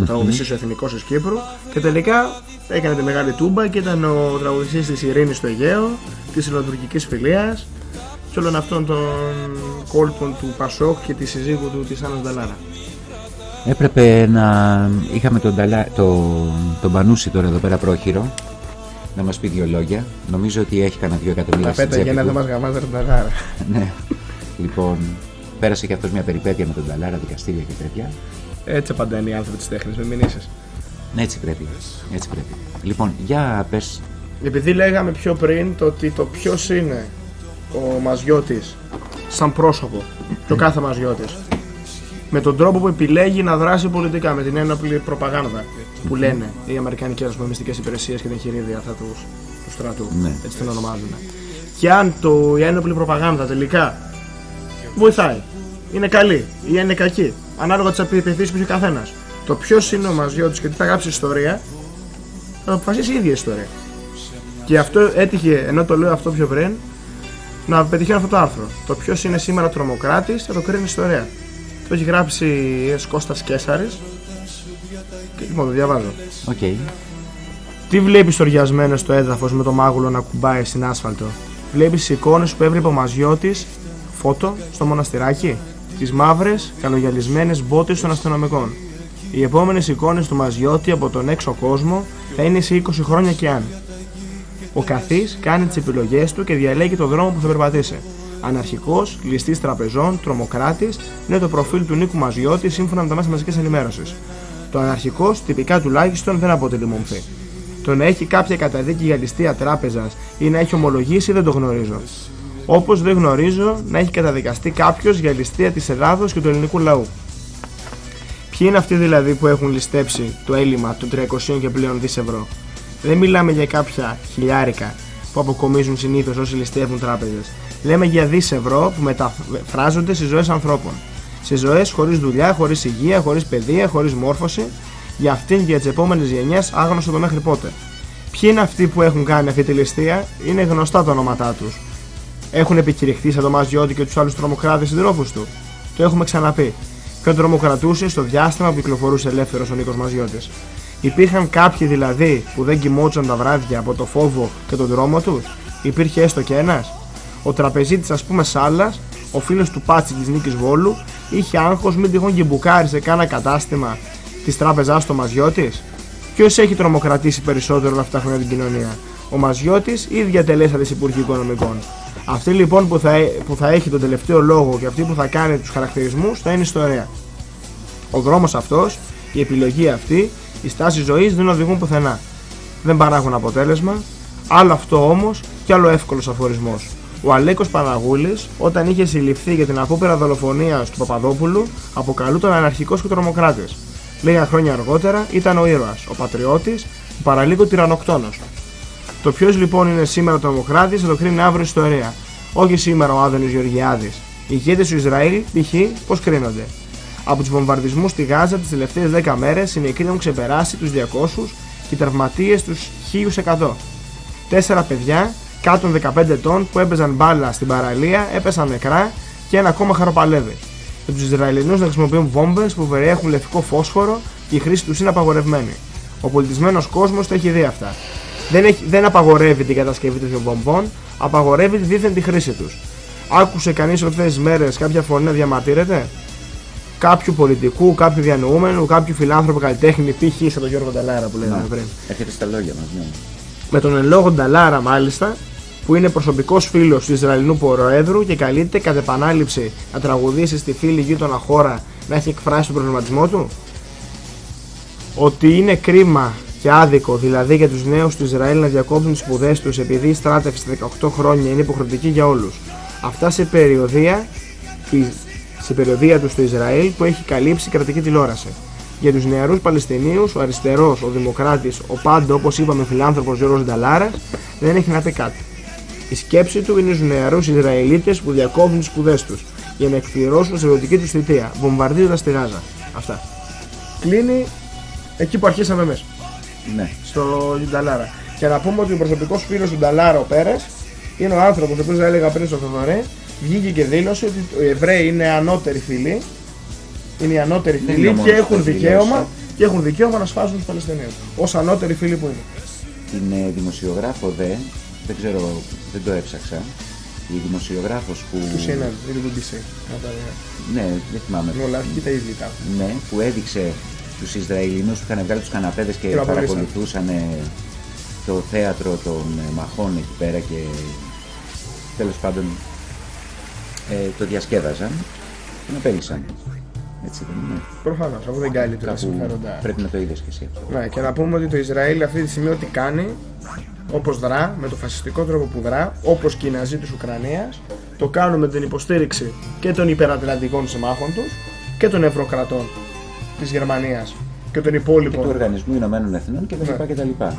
Ο τραγουδιστής ο εθνικός της Κύπρου. Και τελικά έκανε τη μεγάλη τούμπα και ήταν ο τραγουδιστής της Ειρήνης στο Αιγαίο, της Ελληνοτουρκικής Φιλίας και όλων αυτών των κόλπων του Πασόκ και της συζύγου του της Άννας Νταλάρα. Έπρεπε να είχαμε τον, Νταλά, το, τον Πανούση τώρα εδώ πέρα πρόχειρο να μας πει δύο λόγια. Νομίζω ότι έχει κανένα δύο εκατομμύρια Τα στην πέταγε τσέπη να του. δεν μας γαμάζει τον Νταλάρα. ναι. Λοιπόν, πέρασε και αυτός μια περιπέτεια με τον Νταλάρα, δικαστήρια και τέτοια. Έτσι απαντάνε οι άνθρωποι της τέχνης, με μηνύσεις. Έτσι πρέπει. Έτσι πρέπει. Λοιπόν, για πες Επειδή λέγαμε πιο πριν το ότι το ποιος είναι ο Μαζιώτης σαν πρόσωπο και ο κάθε Μαζιώτης με τον τρόπο που επιλέγει να δράσει πολιτικά, με την ένοπλη προπαγάνδα που λένε οι Αμερικανικές ας πούμε, μυστικές υπηρεσίες και τα εγχειρίδια αυτά τους, του στρατού, Ναι. έτσι την ονομάζουν. Και αν το, η ένοπλη προπαγάνδα τελικά βοηθάει, είναι καλή ή είναι κακή, ανάλογα τις απαιτήσει που έχει ο καθένας. Το ποιος είναι ο Μαζιώτης και τι θα γράψει ιστορία, θα αποφασίσει η ίδια ιστορία. Και αυτό έτυχε, ενώ το λέω αυτό πιο πριν, να πετυχαίνω αυτό το άρθρο. Το ποιος είναι σήμερα τρομοκράτης θα το κρίνει η ιστορία. Το έχει γράψει ο Κώστας Κέσσαρης και λοιπόν το διαβάζω. Οκ. Τι βλέπεις σωριασμένος στο έδαφος με το μάγουλο να ακουμπάει στην άσφαλτο; Βλέπεις τι εικόνες που έβλεπε ο Μαζιώτης φώτο στο μοναστηράκι; Τις μαύρες, καλογυαλισμένες μπότες των αστυνομικών; Οι επόμενες εικόνες του Μαζιώτη από τον έξω κόσμο θα είναι σε 20 χρόνια και αν. Ο καθείς κάνει τις επιλογές του και διαλέγει το δρόμο που θα περπατήσει. Αναρχικός, ληστής τραπεζών, τρομοκράτης είναι το προφίλ του Νίκου Μαζιώτη σύμφωνα με τα μέσα μαζικής ενημέρωσης. Το αναρχικός, τυπικά τουλάχιστον, δεν αποτελεί μομφή. Το να έχει κάποια καταδίκη για ληστεία τράπεζας ή να έχει ομολογήσει δεν το γνωρίζω. Όπως δεν γνωρίζω να έχει καταδικαστεί κάποιος για ληστεία της Ελλάδος και του ελληνικού λαού. Ποιοι είναι αυτοί δηλαδή που έχουν ληστέψει το έλλειμμα των 300 και πλέον δις ευρώ; Δεν μιλάμε για κάποια χιλιάρικα που αποκομίζουν συνήθως όσοι ληστεύουν τράπεζες. Λέμε για δις ευρώ που μεταφράζονται σε ζωές ανθρώπων. Σε ζωές χωρίς δουλειά, χωρίς υγεία, χωρίς παιδεία, χωρίς μόρφωση. Για αυτήν και για τις επόμενες γενιές άγνωστο το μέχρι πότε. Ποιοι είναι αυτοί που έχουν κάνει αυτή τη ληστεία, είναι γνωστά τα ονόματά τους. Έχουν επικηρυχθεί σαν το Μαζιώτη και τους άλλους τρομοκράτες συντρόφους του. Το έχουμε ξαναπεί. Ποιον τρομοκρατούσες στο διάστημα που κυκλοφορούσε ελεύθερος ο Νίκος Μαζιώτη. Υπήρχαν κάποιοι δηλαδή που δεν κοιμόντουσαν τα βράδια από το φόβο και τον δρόμο τους; Υπήρχε έστω και ένας; Ο τραπεζίτης, ας πούμε, Σάλλας, ο φίλος του Πάτσι της Νίκης Βόλου, είχε άγχος μην τυχόν και μπουκάρει σε κάνα κατάστημα της τράπεζάς του Μαζιώτης. Ποιος έχει τρομοκρατήσει περισσότερο όλα αυτά τα χρόνια την κοινωνία, ο Μαζιώτης ή η διατελέστατη Υπουργή Οικονομικών; Αυτή λοιπόν που θα, έ- που θα έχει τον τελευταίο λόγο και αυτή που θα κάνει τους χαρακτηρισμούς θα είναι ιστορία. Ο δρόμος αυτός, η επιλογή αυτή, η στάση ζωής δεν οδηγούν πουθενά. Δεν παράγουν αποτέλεσμα. Άλλο αυτό όμως και άλλο εύκολος αφορισμός. Ο Αλέκος Παναγούλη, όταν είχε συλληφθεί για την απόπειρα δολοφονίας του Παπαδόπουλου, αποκαλούταν αναρχικός και τρομοκράτης. Λίγα χρόνια αργότερα ήταν ο ήρωας, ο πατριώτης, ο παραλίγο τυρανοκτόνο. Το ποιος λοιπόν είναι σήμερα ο τρομοκράτης θα το κρίνει αύριο η ιστορία. Όχι σήμερα ο Άδωνης Γεωργιάδης. Οι ηγέτες του Ισραήλ, π.χ., πώς κρίνονται; Από τους βομβαρδισμούς στη Γάζα τις τελευταίες 10 μέρες οι νεκροί έχουν ξεπεράσει τους 200 και και οι τραυματίες τους 1100. Τέσσερα παιδιά κάτω των 15 ετών που έπαιζαν μπάλα στην παραλία έπεσαν νεκρά και ένα ακόμα χαροπαλεύει. Με τους Ισραηλινούς να χρησιμοποιούν βόμβες που περιέχουν λευκό φόσφορο και η χρήση τους είναι απαγορευμένη. Ο πολιτισμένος κόσμος το έχει δει αυτά. Δεν, έχει, δεν απαγορεύει την κατασκευή των βομβών, απαγορεύει δίθεν τη χρήση τους. Άκουσε κανείς αυτές τις μέρες κάποια φωνή να διαμαρτύρεται; Κάποιου πολιτικού, κάποιου διανοούμενου, κάποιου φιλάνθρωπου καλλιτέχνη, π.χ. σαν τον Γιώργο Νταλάρα που λέγαμε πριν. Έρχεται στα λόγια μας, ναι. Με τον εν λόγω Νταλάρα, μάλιστα, που είναι προσωπικός φίλος του Ισραηλινού Προέδρου και καλείται κατ' επανάληψη να τραγουδήσει στη φίλη γείτονα χώρα να έχει εκφράσει τον προβληματισμό του; Ότι είναι κρίμα και άδικο δηλαδή για τους νέους του Ισραήλ να διακόπτουν τις σπουδές τους επειδή η στράτευση 18 χρόνια είναι υποχρεωτική για όλους. Αυτά σε περιοδία, σε περιοδία του στο Ισραήλ που έχει καλύψει κρατική τηλεόραση. Για τους νεαρούς Παλαιστινίους, ο αριστερός, ο δημοκράτης, ο πάντο όπως είπαμε φιλάνθρωπος Γιώργος Νταλάρας δεν έχει να πει κάτι. Η σκέψη του είναι στους νεαρούς Ισραηλίτες που διακόβουν τις σπουδές τους για να εκπληρώσουν τη ερωτική τους θητεία, βομβαρδίζοντας τη Γάζα. Αυτά. Κλείνει εκεί που αρχίσαμε εμείς, ναι. στο Νταλάρα. Και να πούμε ότι ο προσωπικός φίλος του Νταλάρα, ο Πέρες, είναι ο άνθρωπος, ο οποίος έλεγα πριν στο Θοδωρή, βγήκε και δήλωσε ότι οι Εβραίοι είναι ανώτεροι φίλοι. Είναι οι ανώτεροι Δεν φίλοι είναι και μόνο έχουν αυτό δικαίωμα, δηλώσε. και έχουν δικαίωμα να σφάζουν τους Παλαιστινίους. Ω ανώτεροι φίλοι που είναι. Την ε, δημοσιογράφο δε, δεν ξέρω, δεν το έψαξα. Η δημοσιογράφος που... Του CNN, δεν είναι BBC. Ναι, δεν θυμάμαι. Είναι όλα και τα ίδια. Ναι, που έδειξε τους Ισραηλινούς που είχαν βγάλει τους καναπέδες και Και να παρακολουθούσαν ε, το θέατρο των ε, μαχών εκεί πέρα και τέλος πάντων ε, το διασκέδαζαν και με πέλησαν. Έτσι δεν είναι. Προφανώς, αφού δεν κάλυπτε τα Κάπου συμφέροντα. πρέπει να το είδες και εσύ αυτό. Ναι, και να πούμε ότι το Ισραήλ αυτή τη στιγμή ό,τι κάνει, όπως δρά, με το φασιστικό τρόπο που δρά, όπως και οι Ναζί της Ουκρανίας, το κάνουν με την υποστήριξη και των υπερατλαντικών συμμάχων τους και των ευρωκρατών της Γερμανίας και των Και του υπόλοιπων. Οργανισμού Ηνωμένων Εθνών και τα Ναι. λοιπά και τα λοιπά.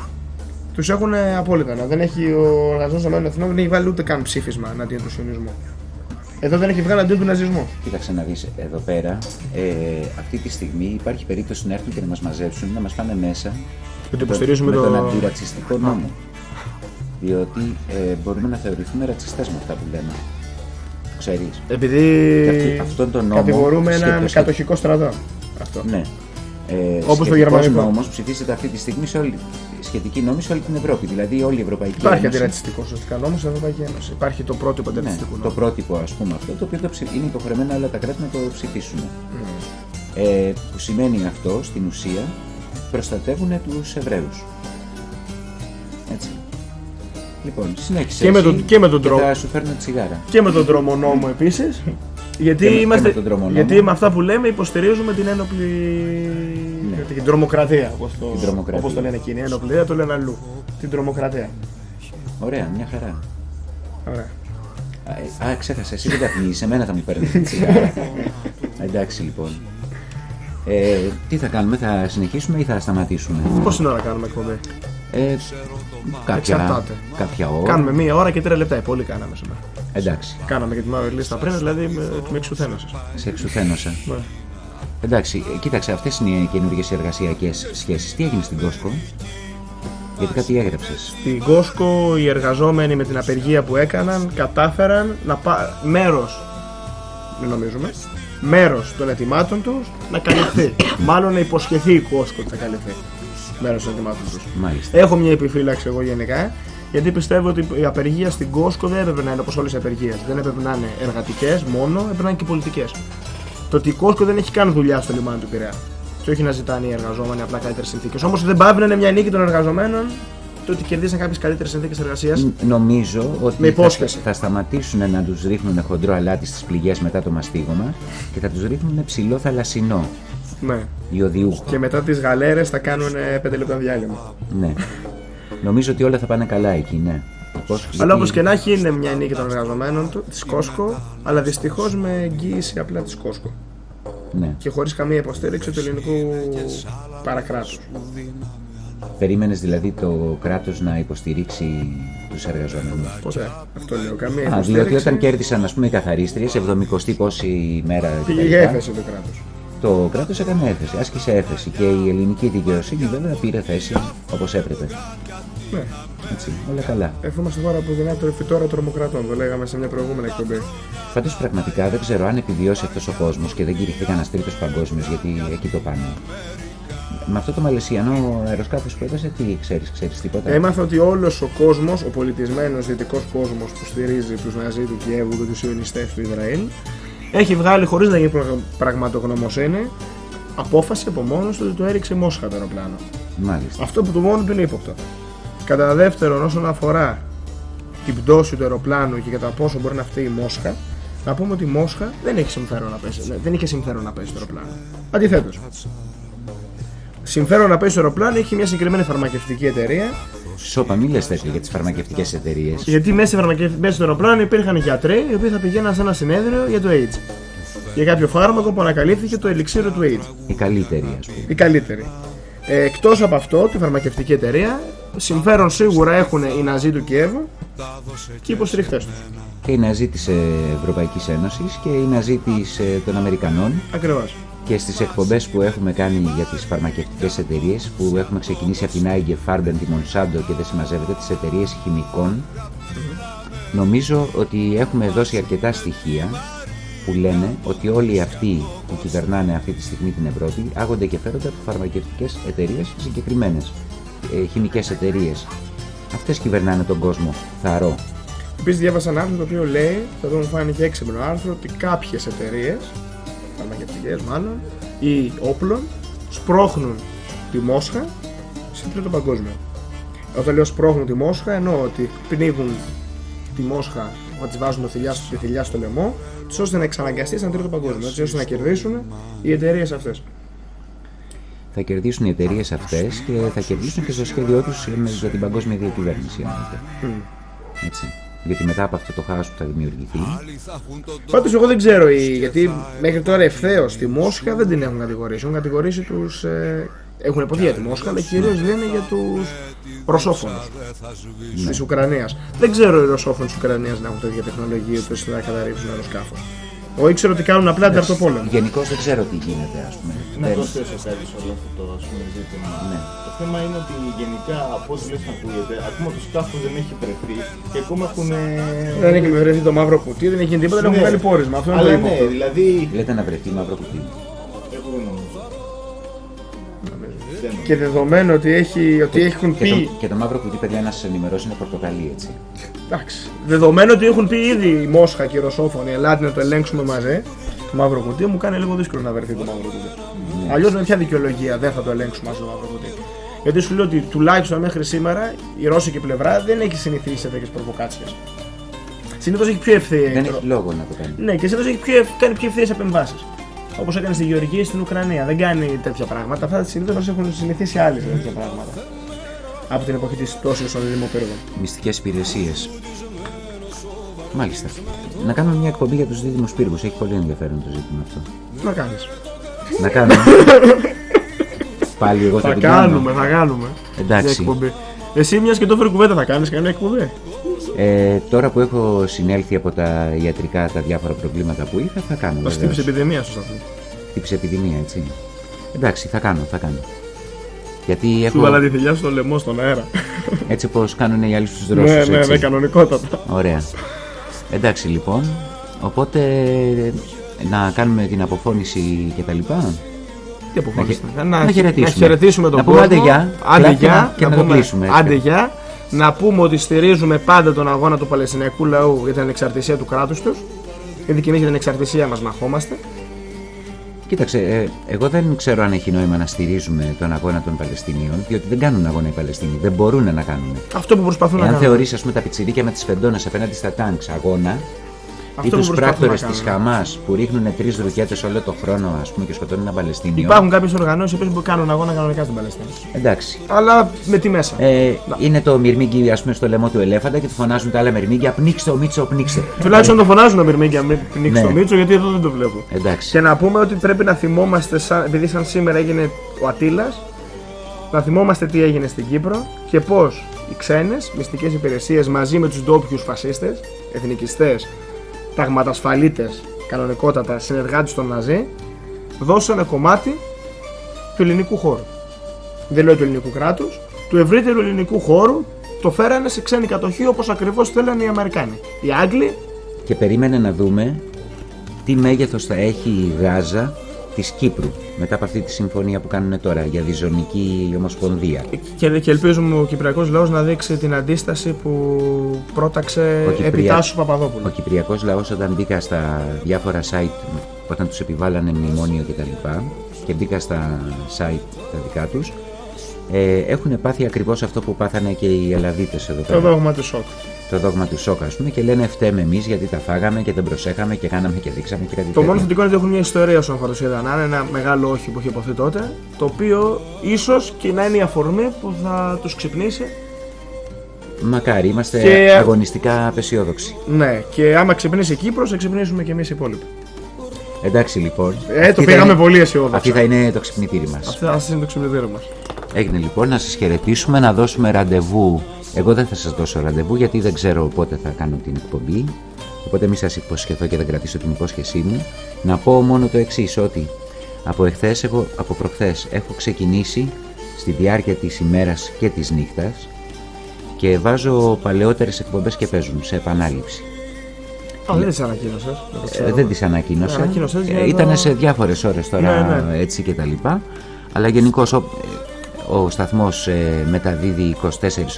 Τους έχουν απόλυτα. να Δεν έχει ο Οργανισμός Ηνωμένων Εθνών δεν έχει βάλει ούτε καν ψήφισμα εναντίον του Σιωνισμού. Εδώ δεν έχει βγάλει εναντίον του ναζισμού. Κοίταξε να δεις, εδώ πέρα, ε, αυτή τη στιγμή υπάρχει περίπτωση να έρθουν και να μας μαζέψουν, να μας πάνε μέσα Ότι υποστηρίζουμε με το. τον αντιρατσιστικό νόμο. Διότι ε, μπορούμε να θεωρηθούμε ρατσιστές με αυτά που λέμε. Το ξέρεις. Επειδή Και αυτή- αυτόν τον νόμο κατηγορούμε έναν σκέπτεσαι- κατοχικό στρατό. Αυτό. Ναι. Ε, Όπως το σχετικός γερμανικό. νόμος ψηφίζεται αυτή τη στιγμή σε όλη, σχετική νόμη σε όλη την Ευρώπη. Δηλαδή όλη η Ευρωπαϊκή Υπάρχει Ένωση. αντιρατσιστικό ουσιαστικά νόμος στην Ευρωπαϊκή Ένωση. Υπάρχει το πρότυπο Ναι, αντιρατσιστικού το νόμου. πρότυπο ας πούμε αυτό το οποίο το ψη- είναι υποχρεωμένα όλα τα κράτη να το ψηφίσουν. Mm. Ε, που σημαίνει αυτό στην ουσία προστατεύουν τους Εβραίους. Έτσι. Λοιπόν, συνέχισε Και με εσύ τον- και με τον τρόπο. θα σου φέρνω τσιγάρα. Και με τον δρομονόμο επίσης. Γιατί, Και με- και είμαστε, με τον δρομονόμο. γιατί με αυτά που λέμε υποστηρίζουμε την ένοπλη. Ναι. την τρομοκρατία. Όπως το, Την τρομοκρατία. όπως το λένε εκείνοι. Ένοπλη δεν το λένε αλλού. Την τρομοκρατία. Ωραία, μια χαρά. Ωραία. Α, ε, α, ξέχασα, εσύ δεν τα πνίγεις, εμένα θα μου παίρνεις τη τσιγάρα. Α, Εντάξει λοιπόν. Ε, τι θα κάνουμε, θα συνεχίσουμε ή θα σταματήσουμε; Πόση ώρα κάνουμε εκπομπή; Ε, κάποια, Εξαρτάται. κάποια ώρα. Κάνουμε μία ώρα και τρία λεπτά. Ε, Πολύ κάναμε σήμερα. Εντάξει, Κάναμε και τη μαύρη λίστα πριν, δηλαδή με, με εξουθένωσες. σε εξουθένωσα. Ναι. Εντάξει, ε, κοίταξε, αυτές είναι οι καινούργιες εργασιακές σχέσεις. Τι έγινε στην Κόσκο, Γιατί κάτι έγραψες. Στην Κόσκο οι εργαζόμενοι με την απεργία που έκαναν κατάφεραν να πά... μέρος, μην νομίζουμε, μέρος των ετοιμάτων τους να καλυφθεί. Μάλλον να υποσχεθεί η Κόσκο ότι θα καλυφθεί μέρος των ετοιμάτων τους. Μάλιστα. Έχω μια επιφύλαξη εγώ γενικά, γιατί πιστεύω ότι η απεργία στην Κόσκο δεν έπρεπε να είναι όπως όλες οι απεργίες. Δεν έπρεπε να είναι εργατικές μόνο, έπρεπε να είναι και πολιτικές. Το ότι η Κόσκο δεν έχει καν δουλειά στο λιμάνι του Πειραιά. Και όχι να ζητάνε οι εργαζόμενοι απλά καλύτερες συνθήκες. Όμως δεν πάβει να είναι μια νίκη των εργαζομένων το ότι κερδίσαν κάποιες καλύτερες συνθήκες εργασίας. Ν- Νομίζω ότι Με θα, υπόσχεση. θα σταματήσουν να τους ρίχνουν χοντρό αλάτι στις πληγές μετά το μαστίγωμα και θα τους ρίχνουν ψηλό θαλασσινό, Ναι. ιωδιούχο. Και μετά τις γαλέρες θα κάνουν 5 λεπτά διάλειμμα. Ναι. Νομίζω ότι όλα θα πάνε καλά εκεί, ναι. Πώς- Αλλά γιατί- όπως και να έχει, είναι μια νίκη των εργαζομένων της Κόσκο, αλλά δυστυχώς με εγγύηση απλά της Κόσκο. Ναι. Και χωρίς καμία υποστήριξη του ελληνικού παρακράτους. Περίμενες δηλαδή το κράτος να υποστηρίξει τους εργαζόμενους. Ποτέ. Αυτό λέω. Καμία Α, διότι υποστήριξη. όταν κέρδισαν ας πούμε οι καθαρίστριες, 70η πόση ημέρα Πήγε κτλ. για έφεση το κράτος. το κράτος έκανε έφεση, άσκησε έφεση και η ελληνική δικαιοσύνη βέβαια πήρε θέση όπως έπρεπε. Ναι. Έτσι, όλα καλά. Ερχόμαστε τώρα που δυνατό το εφητόρα τρομοκρατών, το λέγαμε σε μια προηγούμενη εκπομπή. Πάντω πραγματικά δεν ξέρω αν επιβιώσει αυτός ο κόσμος και δεν κηρυχθεί κανένα τρίτο παγκόσμιο γιατί εκεί το πάνε. Με αυτό το μαλαισιανό αεροσκάφος που έδωσε, τι ξέρεις, ξέρεις τίποτα; Έμαθα ότι όλος ο κόσμος, ο πολιτισμένος δυτικός κόσμος που στηρίζει τους Ναζί του Κιέβου και τους Ιωνιστέ του Ισραήλ, έχει βγάλει χωρίς να γίνει πραγ- πραγματογνωμοσύνη απόφαση από μόνος του ότι το έριξε η Μόσχα το αεροπλάνο. Μάλιστα. Αυτό που του μόνο του είναι ύποπτο. Κατά δεύτερον, όσον αφορά την πτώση του αεροπλάνου και κατά πόσο μπορεί να φταίει η Μόσχα, να πούμε ότι η Μόσχα δεν έχει συμφέρον να πέσει. ναι, Δεν είχε συμφέρον να πέσει το αεροπλάνο. Αντιθέτως. Συμφέρον να πέσει το αεροπλάνο έχει μια συγκεκριμένη φαρμακευτική εταιρεία, Σόπα, μην λες τέτοια για τις φαρμακευτικές εταιρείες. γιατί μέσα, στη φαρμακευ- μέσα στο αεροπλάνο υπήρχαν γιατροί οι οποίοι θα πηγαίναν σε ένα συνέδριο για το AIDS. Για κάποιο φάρμακο που ανακαλύφθηκε το ελιξίριο του AIDS. Η καλύτερη, ας πούμε. η καλύτερη. Ε, Εκτός από αυτό, τη φαρμακευτική εταιρεία, συμφέρον σίγουρα έχουν οι Ναζί του Κιέβου και οι υποστηριχτές του. Και η Ναζί της Ευρωπαϊκής Ένωσης και η Ναζί της, ε, των Αμερικανών. Ακριβώς. Και στις εκπομπές που έχουμε κάνει για τις φαρμακευτικές εταιρείες, που έχουμε ξεκινήσει από την Άιγκε Φάρμπεν, τη Μονσάντο και δεν συμμαζεύεται, τις εταιρείες χημικών, νομίζω ότι έχουμε δώσει αρκετά στοιχεία που λένε ότι όλοι αυτοί που κυβερνάνε αυτή τη στιγμή την Ευρώπη άγονται και φέρονται από φαρμακευτικές εταιρείες συγκεκριμένες. Ε, χημικές εταιρείες. Αυτές κυβερνάνε τον κόσμο. Θαρώ. Επίσης, διάβασα ένα άρθρο το οποίο λέει, το οποίο μου φάνηκε έξυπνο άρθρο, ότι κάποιες εταιρείες, φαρμακευτικέ μάλλον, ή όπλων, σπρώχνουν τη Μόσχα σε τρίτο παγκόσμιο. Όταν λέω σπρώχνουν τη Μόσχα, εννοώ ότι πνίγουν τη Μόσχα, όταν της βάζουν το θηλιά, τη θηλιά στο λαιμό, τους ώστε να εξαναγκαστεί σαν τρίτο παγκόσμιο, έτσι ώστε να κερδίσουν οι εταιρείες αυτές. Θα κερδίσουν οι εταιρείες αυτές και θα κερδίσουν και στο σχέδιό τους για την παγκόσμια διακυβέρνηση. εννοείται. Έτσι. Γιατί μετά από αυτό το χάος που θα δημιουργηθεί, Πάντως, εγώ δεν ξέρω, οι- γιατί μέχρι τώρα ευθέως τη Μόσχα δεν την έχουν κατηγορήσει. Έχουν κατηγορήσει τους. Ε, έχουν υποθεί για τη Μόσχα, αλλά κυρίως λένε για τους Ρωσόφωνους Ναι. της Ουκρανίας. Δεν ξέρω οι Ρωσόφωνοι της Ουκρανίας να έχουν τέτοια τεχνολογία που να καταρρύψουν αεροσκάφο. Εγώ ήξερα ότι κάνουν απλά τερτοπόλεμο. γενικώ δεν ξέρω τι γίνεται, ας πούμε. Να Δεν- προσθέσω κάτι σε όλο αυτό το ας πούμε, ζήτημα. Ναι. Το θέμα είναι ότι γενικά από ό,τι λες να ακούγεται, ακόμα το σκάφο δεν έχει βρεθεί και ακόμα έχουν. Δεν έχει βρεθεί το μαύρο κουτί, δεν έχει γίνει τίποτα, δεν έχουν Ναι. βγάλει πόρισμα. Αυτό είναι το Αλλά ναι, ύποπτο. δηλαδή. Λέτε να βρεθεί μαύρο κουτί. Και δεδομένου ότι, έχει, ότι έχουν Και πει. το, και το μαύρο κουτί, παιδιά, να σα ενημερώσει είναι πορτοκαλί, έτσι. Εντάξει. Δεδομένου ότι έχουν πει ήδη η Μόσχα και οι Ρωσόφωνοι, ελάτε να το ελέγξουμε μαζί. Το μαύρο κουτί μου κάνει λίγο δύσκολο να βρεθεί το μαύρο κουτί. Αλλιώς με ποια δικαιολογία δεν θα το ελέγξουμε μαζί το μαύρο κουτί. Γιατί σου λέω ότι τουλάχιστον μέχρι σήμερα η ρώσικη πλευρά δεν έχει συνηθίσει σε τέτοιες προβοκάτσιες. Συνήθως έχει πιο ευθεία. Δεν έχει λόγο να το κάνει. Ναι, και συνήθως έχει πιο, ευ- κάνει πιο ευθείες επεμβάσεις. Όπως έκανε στη Γεωργία ή στην Ουκρανία. Δεν κάνει τέτοια πράγματα. Αυτά συνήθως μας έχουν συνηθίσει άλλοι σε τέτοια πράγματα. Από την εποχή της πτώση των δημοπύργων. Μυστικές υπηρεσίες. Μάλιστα. Να κάνουμε μια εκπομπή για τους δίδυμου πύργους. Έχει πολύ ενδιαφέρον το ζήτημα αυτό. Να κάνεις. να κάνουμε. Πάλι εγώ θα, Θα την κάνω. κάνουμε, θα κάνουμε. Μια Εντάξει. εκπομπή. Εσύ μιας και το έφερε κουβέντα θα κάνεις κανένα εκπομπή. Ε, τώρα που έχω συνέλθει από τα ιατρικά τα διάφορα προβλήματα που είχα, θα κάνω. Θα βεβαίως. στείλει επιδημία σου αυτό. Χτύπησε επιδημία, έτσι. Εντάξει, θα κάνω, θα κάνω. Γιατί Σου έχω. βάλα τη θηλιά σου στο λαιμό στον αέρα. Έτσι όπω κάνουν οι άλλοι στους ναι, Ρώσου. ναι, ναι, κανονικότατα. Ωραία. Εντάξει λοιπόν. Οπότε να κάνουμε την αποφώνηση και τα λοιπά. Τι αποφάσιστε. Να χαι- να χαιρετήσουμε. να χαιρετήσουμε τον Να πούμε κόσμο. άντε γεια. Άντε Και γεια. να- και να το πούμε κλείσουμε, έτσι. Άντε γεια. Να πούμε ότι στηρίζουμε πάντα τον αγώνα του Παλαιστινιακού λαού για την ανεξαρτησία του κράτους τους. Γιατί και εμεί για την εξαρτησία μας μαχόμαστε. Κοίταξε, ε, εγώ δεν ξέρω αν έχει νόημα να στηρίζουμε τον αγώνα των Παλαιστινίων, διότι δεν κάνουν αγώνα οι Παλαιστίνοι. Δεν μπορούν να κάνουν. Αυτό που προσπαθούν να Εάν κάνουν. θεωρείς, ας πούμε, τα πιτσιρίκια με τις φεντόνες απέναντι στα τάγκς αγώνα, ή Αυτό που τους προσπαθούν πράκτορες να της κάνουν. Χαμάς που ρίχνουν τρεις ρουκέτε όλο το χρόνο, ας πούμε, και σκοτώνουν ένα Παλαιστίνιο. Υπάρχουν κάποιες οργανώσεις που κάνουν αγώνα κανονικά στην Παλαιστίνη. Εντάξει. Αλλά με τι μέσα. Ε, είναι το μυρμήγκι, ας πούμε, στο λαιμό του ελέφαντα και του φωνάζουν τα άλλα μυρμήγκια. Πνίξτε ο Μίτσο, πνίξτε. Τουλάχιστον το φωνάζουν ο Μυρμήγκια μην πνίξει Ναι. το Μίτσο γιατί εδώ δεν το βλέπω. Εντάξει. Και να πούμε ότι πρέπει να θυμόμαστε, σαν, επειδή σαν σήμερα έγινε ο Ατήλα, να θυμόμαστε τι έγινε στην Κύπρο και πώς οι ξένες μυστικές υπηρεσίες μαζί με τους ντόπιους φασίστες, εθνικιστές, ταγματασφαλίτε, κανονικότατα συνεργάτες των Ναζί, δώσανε κομμάτι του ελληνικού χώρου. Δεν λέω του ελληνικού κράτους, του ευρύτερου ελληνικού χώρου το φέρανε σε ξένη κατοχή όπως ακριβώς θέλανε οι Αμερικάνοι. Οι Άγγλοι Και περίμενε να δούμε τι μέγεθος θα έχει η Γάζα της Κύπρου μετά από αυτή τη συμφωνία που κάνουν τώρα για διζωνική ομοσπονδία. και, και ελπίζουμε ο Κυπριακός λαός να δείξει την αντίσταση που πρόταξε Ο Κυπρια- επί Τάσου Παπαδόπουλου. Ο Κυπριακός λαός όταν μπήκα στα διάφορα site όταν τους επιβάλλανε μνημόνιο και τα λοιπά και μπήκα στα site τα δικά τους ε, έχουν πάθει ακριβώς αυτό που πάθανε και οι Ελλαδίτες εδώ Το πέρα. δόγμα του σοκ. Το δόγμα του σοκ, ας πούμε, και λένε φταίμε εμείς γιατί τα φάγαμε και δεν προσέχαμε και κάναμε και δείξαμε και κάτι Το μόνο τέτοιο. θετικό είναι ότι έχουν μια ιστορία όσον αφορά το Σιρανά. Είναι ένα μεγάλο όχι που είχε υποθεί τότε. Το οποίο ίσως και να είναι η αφορμή που θα τους ξυπνήσει. Μακάρι, είμαστε Και- αγωνιστικά απεσιόδοξοι. Ναι, και άμα ξυπνήσει η Κύπρος, θα ξυπνήσουμε και εμείς οι υπόλοιποι. Εντάξει λοιπόν. Ε, Αυτή το θα πήγαμε είναι- πολύ αισιόδοξα. Αυτή θα είναι το ξυπνητήρι μας. Αυτό αυτό είναι το ξυπνητήριο μας. Έγινε λοιπόν να σας χαιρετήσουμε, να δώσουμε ραντεβού. Εγώ δεν θα σας δώσω ραντεβού γιατί δεν ξέρω πότε θα κάνω την εκπομπή. Οπότε μη σας υποσχεθώ και δεν κρατήσω την υπόσχεσή μου. Να πω μόνο το εξής ότι από εχθές, έχω, από προχθές έχω ξεκινήσει στη διάρκεια της ημέρας και της νύχτας και βάζω παλαιότερες εκπομπές και παίζουν σε επανάληψη. Α, δεν τις ανακοίνωσες. Ε, δεν τις ανακοίνωσα. Ναι, ανακοίνωσες για Ε, να- Ήταν σε διάφορες ώρες τώρα Ναι, ναι. έτσι και τα λοιπά. Αλλά γενικώς ο, ο σταθμός ε, μεταδίδει 24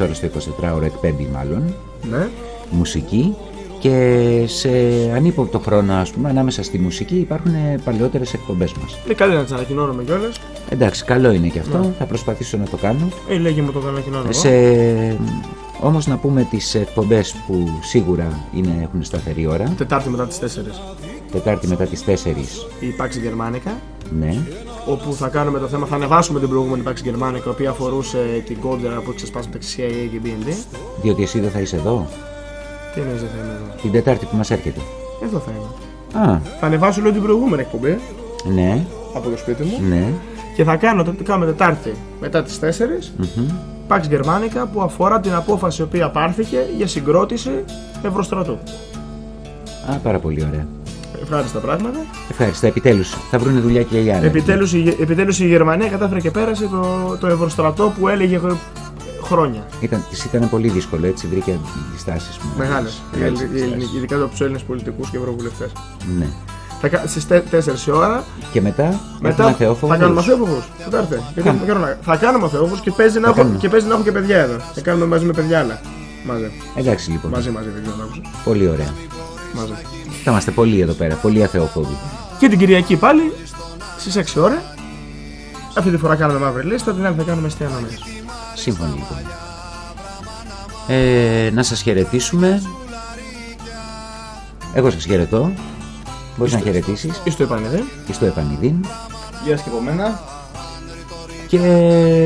ώρες το 24ωρο εκπέμπει μάλλον Ναι. μουσική και σε ανύποπτο χρόνο ας πούμε ανάμεσα στη μουσική υπάρχουν ε, παλαιότερες εκπομπές μας. Είναι καλή να τις ανακοινώνουμε κιόλας. Εντάξει καλό είναι και αυτό, Ναι. θα προσπαθήσω να το κάνω. Ε, λέγει μου το ανακοινώνω. εγώ. Σε, όμως να πούμε τις εκπομπές που σίγουρα είναι, έχουν σταθερή ώρα, Τετάρτη μετά τις 4 Τετάρτη μετά τις 4, η Πάξη Γερμανικά. ναι, Όπου θα κάνουμε το θέμα, θα ανεβάσουμε την προηγούμενη Πάξη Γερμανικά, η οποία αφορούσε την κόντρα που έχει ξεσπάσει μεταξύ CIA και BND. διότι εσύ δεν θα είσαι εδώ. Τι εννοείς δεν θα είμαι εδώ; Την Τετάρτη που μας έρχεται. Εδώ θα είμαι. Α, Θα ανεβάσω λέω την προηγούμενη εκπομπή ναι, από το σπίτι μου ναι. και θα κάνω, το κάνουμε Τετάρτη μετά τις 4 μμμ. Pax Germanica που αφορά την απόφαση η οποία πάρθηκε για συγκρότηση Ευρωστρατού. Α, πάρα πολύ ωραία. Ευχάριστα πράγματα. Ευχαριστώ. Επιτέλους, θα βρουν δουλειά και οι άλλοι. Επιτέλους, η, επιτέλους η Γερμανία κατάφερε και πέρασε το, το Ευρωστρατό που έλεγε ε, χρόνια. Ήταν, της ήταν πολύ δύσκολο, έτσι βρήκε αντιστάσεις. μου. Μεγάλες. Μεγάλες αντιστάσεις. Ειδικά από τους Έλληνες πολιτικούς και ευρωβουλευτές. Ναι. Στις 4 η ώρα Και μετά, μετά έχουμε θεόφοβους. θα κάνουμε αθεόφοβου. Κοιτάξτε. γιατί έχουμε καιρό να- Θα κάνουμε αθεόφοβους και παίζει να Θα έχω κάνουμε. και παίζει να έχω και παιδιά εδώ. Θα κάνουμε μαζί με παιδιά άλλα. Μαζί. Εντάξει λοιπόν. Μαζί, μαζί, δεν ξέρω να άκουσα. Πολύ ωραία. Μαζί. Θα είμαστε πολύ εδώ πέρα, πολύ αθεόφοβοι. Και την Κυριακή πάλι στις 6 ώρα. Αυτή τη φορά κάνουμε μαύρη λίστα, την άλλη θα κάνουμε αστεία αναμέσεις. Σύμφωνοι λοιπόν. Ε, να σας χαιρετήσουμε. Εγώ σας χαιρετώ. Μπορείς να χαιρετήσεις. Ή στο επανειδή. Και στο επανειδήν. Γεια σας και από μένα. Και...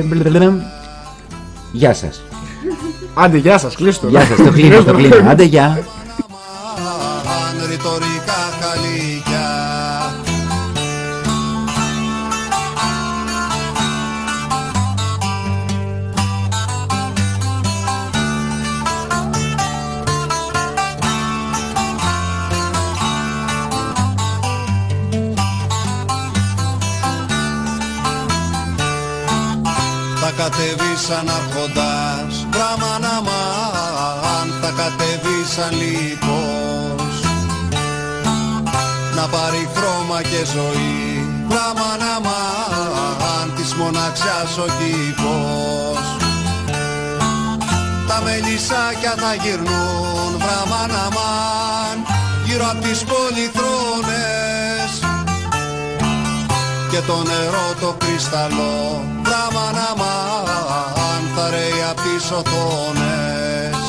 μπλε-μπλε-μπλε. Γεια σας. Άντε, γεια σα, κλείστο. Γεια σας, το κλείνω, το κλείνω. Άντε γεια. Αν ρητορικά χαλίκια Θα κατεβείς σαν αρχοντάς Μπράμαν αμάν Θα κατεβείς σαν λίπος Να πάρει χρώμα και ζωή. Μπράμαν αμάν Της μοναξιάς ο κήπος. Τα μελισσάκια θα γυρνούν Μπράμαν αμάν Γύρω απ' τις πολυθρόνες. Και το νερό το κρυσταλλό Δράμαν αμάν θα ρέει απ' τις οθόνες